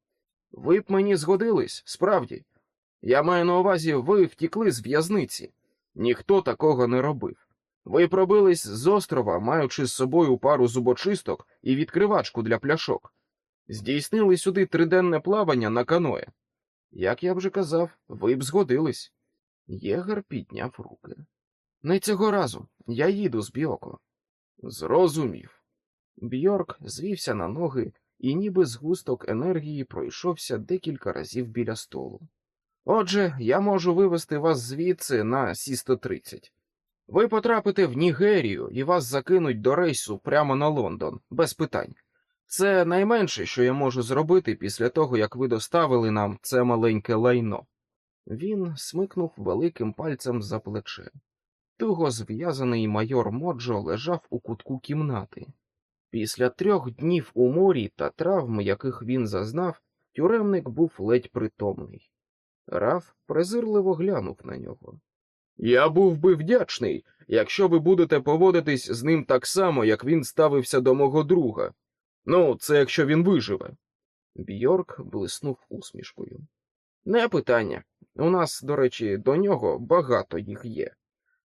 Ви б мені згодились, справді. Я маю на увазі, ви втікли з в'язниці. Ніхто такого не робив. Ви пробились з острова, маючи з собою пару зубочисток і відкривачку для пляшок. Здійснили сюди триденне плавання на каное. Як я вже казав, ви б згодились. Єгер підняв руки. Не цього разу. Я їду з Біоко. Зрозумів. Бьорк звівся на ноги і ніби згусток енергії пройшовся декілька разів біля столу. Отже, я можу вивести вас звідси на Сі-130. Ви потрапите в Нігерію і вас закинуть до рейсу прямо на Лондон, без питань. Це найменше, що я можу зробити після того, як ви доставили нам це маленьке лайно. Він смикнув великим пальцем за плече. Туго зв'язаний майор Моджо лежав у кутку кімнати. Після трьох днів у морі та травм, яких він зазнав, тюремник був ледь притомний. Раф презирливо глянув на нього. Я був би вдячний, якщо ви будете поводитись з ним так само, як він ставився до мого друга. Ну, це якщо він виживе. Бьорк блиснув усмішкою. Не питання. У нас, до речі, до нього багато їх є.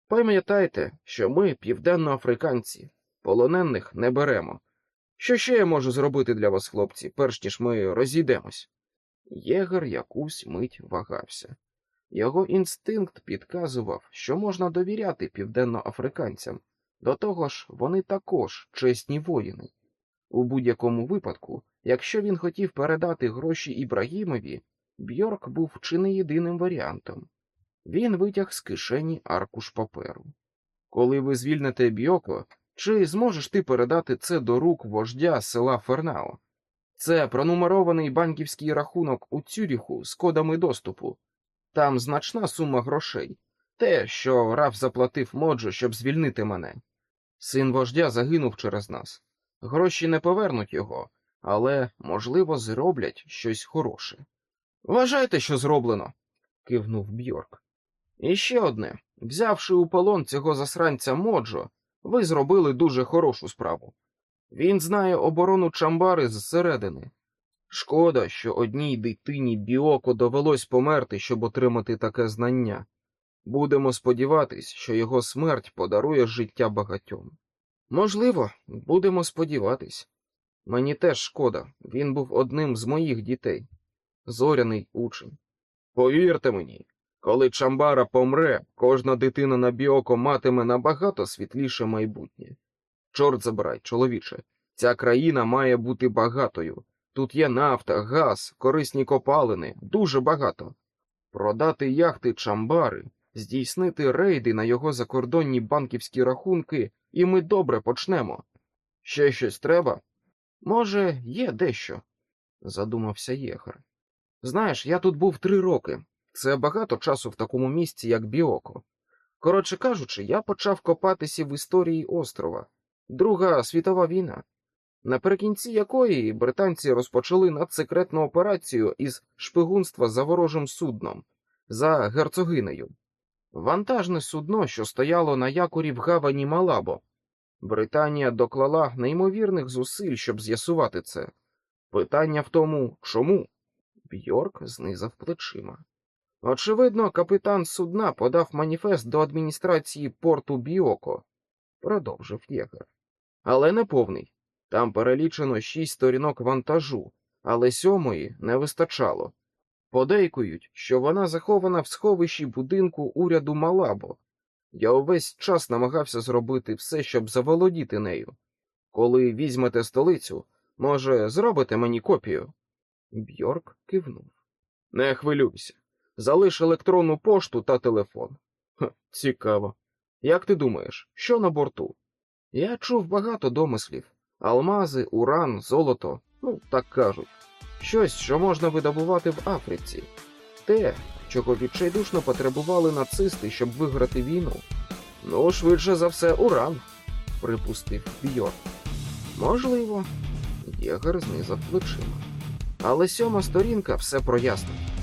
Пам'ятайте, що ми південноафриканці, полонених не беремо. Що ще я можу зробити для вас, хлопці, перш ніж ми розійдемось? Єгер якусь мить вагався. Його інстинкт підказував, що можна довіряти південноафриканцям. До того ж, вони також чесні воїни. У будь-якому випадку, якщо він хотів передати гроші Ібрагімові, Бьорк був чи не єдиним варіантом. Він витяг з кишені аркуш паперу. Коли ви звільните Бьоко, чи зможеш ти передати це до рук вождя села Фернао? Це пронумерований банківський рахунок у Цюріху з кодами доступу. Там значна сума грошей. Те, що Раф заплатив Моджо, щоб звільнити мене. Син вождя загинув через нас. Гроші не повернуть його, але, можливо, зроблять щось хороше. Вважайте, що зроблено, кивнув Бьорк. І ще одне взявши у полон цього засранця Моджо, ви зробили дуже хорошу справу. Він знає оборону Чамбари зсередини. Шкода, що одній дитині Біоко довелось померти, щоб отримати таке знання. Будемо сподіватись, що його смерть подарує життя багатьом. Можливо, будемо сподіватись. Мені теж шкода, він був одним з моїх дітей, зоряний учень. Повірте мені, коли Чамбара помре, кожна дитина на Біоко матиме набагато світліше майбутнє. Чорт забирай, чоловіче, ця країна має бути багатою. Тут є нафта, газ, корисні копалини, дуже багато. Продати яхти Чамбари, здійснити рейди на його закордонні банківські рахунки, і ми добре почнемо. Ще щось треба? Може, є дещо, задумався Єгер. Знаєш, я тут був три роки. Це багато часу в такому місці, як Біоко. Коротше кажучи, я почав копатися в історії острова. Друга світова війна, наприкінці якої британці розпочали надсекретну операцію із шпигунства за ворожим судном за герцогинею. Вантажне судно, що стояло на якорі в гавані Малабо. Британія доклала неймовірних зусиль, щоб з'ясувати це. Питання в тому, чому? Бьорк знизав плечима. Очевидно, капітан судна подав маніфест до адміністрації порту Біоко, продовжив єгер. Але не повний. Там перелічено шість сторінок вантажу, але сьомої не вистачало. Подейкують, що вона захована в сховищі будинку уряду Малабо. Я увесь час намагався зробити все, щоб заволодіти нею. Коли візьмете столицю, може, зробите мені копію? Бьорк кивнув. Не хвилюйся. Залиш електронну пошту та телефон. Ха, цікаво. Як ти думаєш, що на борту? Я чув багато домислів алмази, уран, золото, ну так кажуть. Щось, що можна видобувати в Африці. Те, чого відчайдушно потребували нацисти, щоб виграти війну. Ну, швидше за все, уран, припустив Бьорк. Можливо, єгер знизав плечима. Але сьома сторінка все прояснить.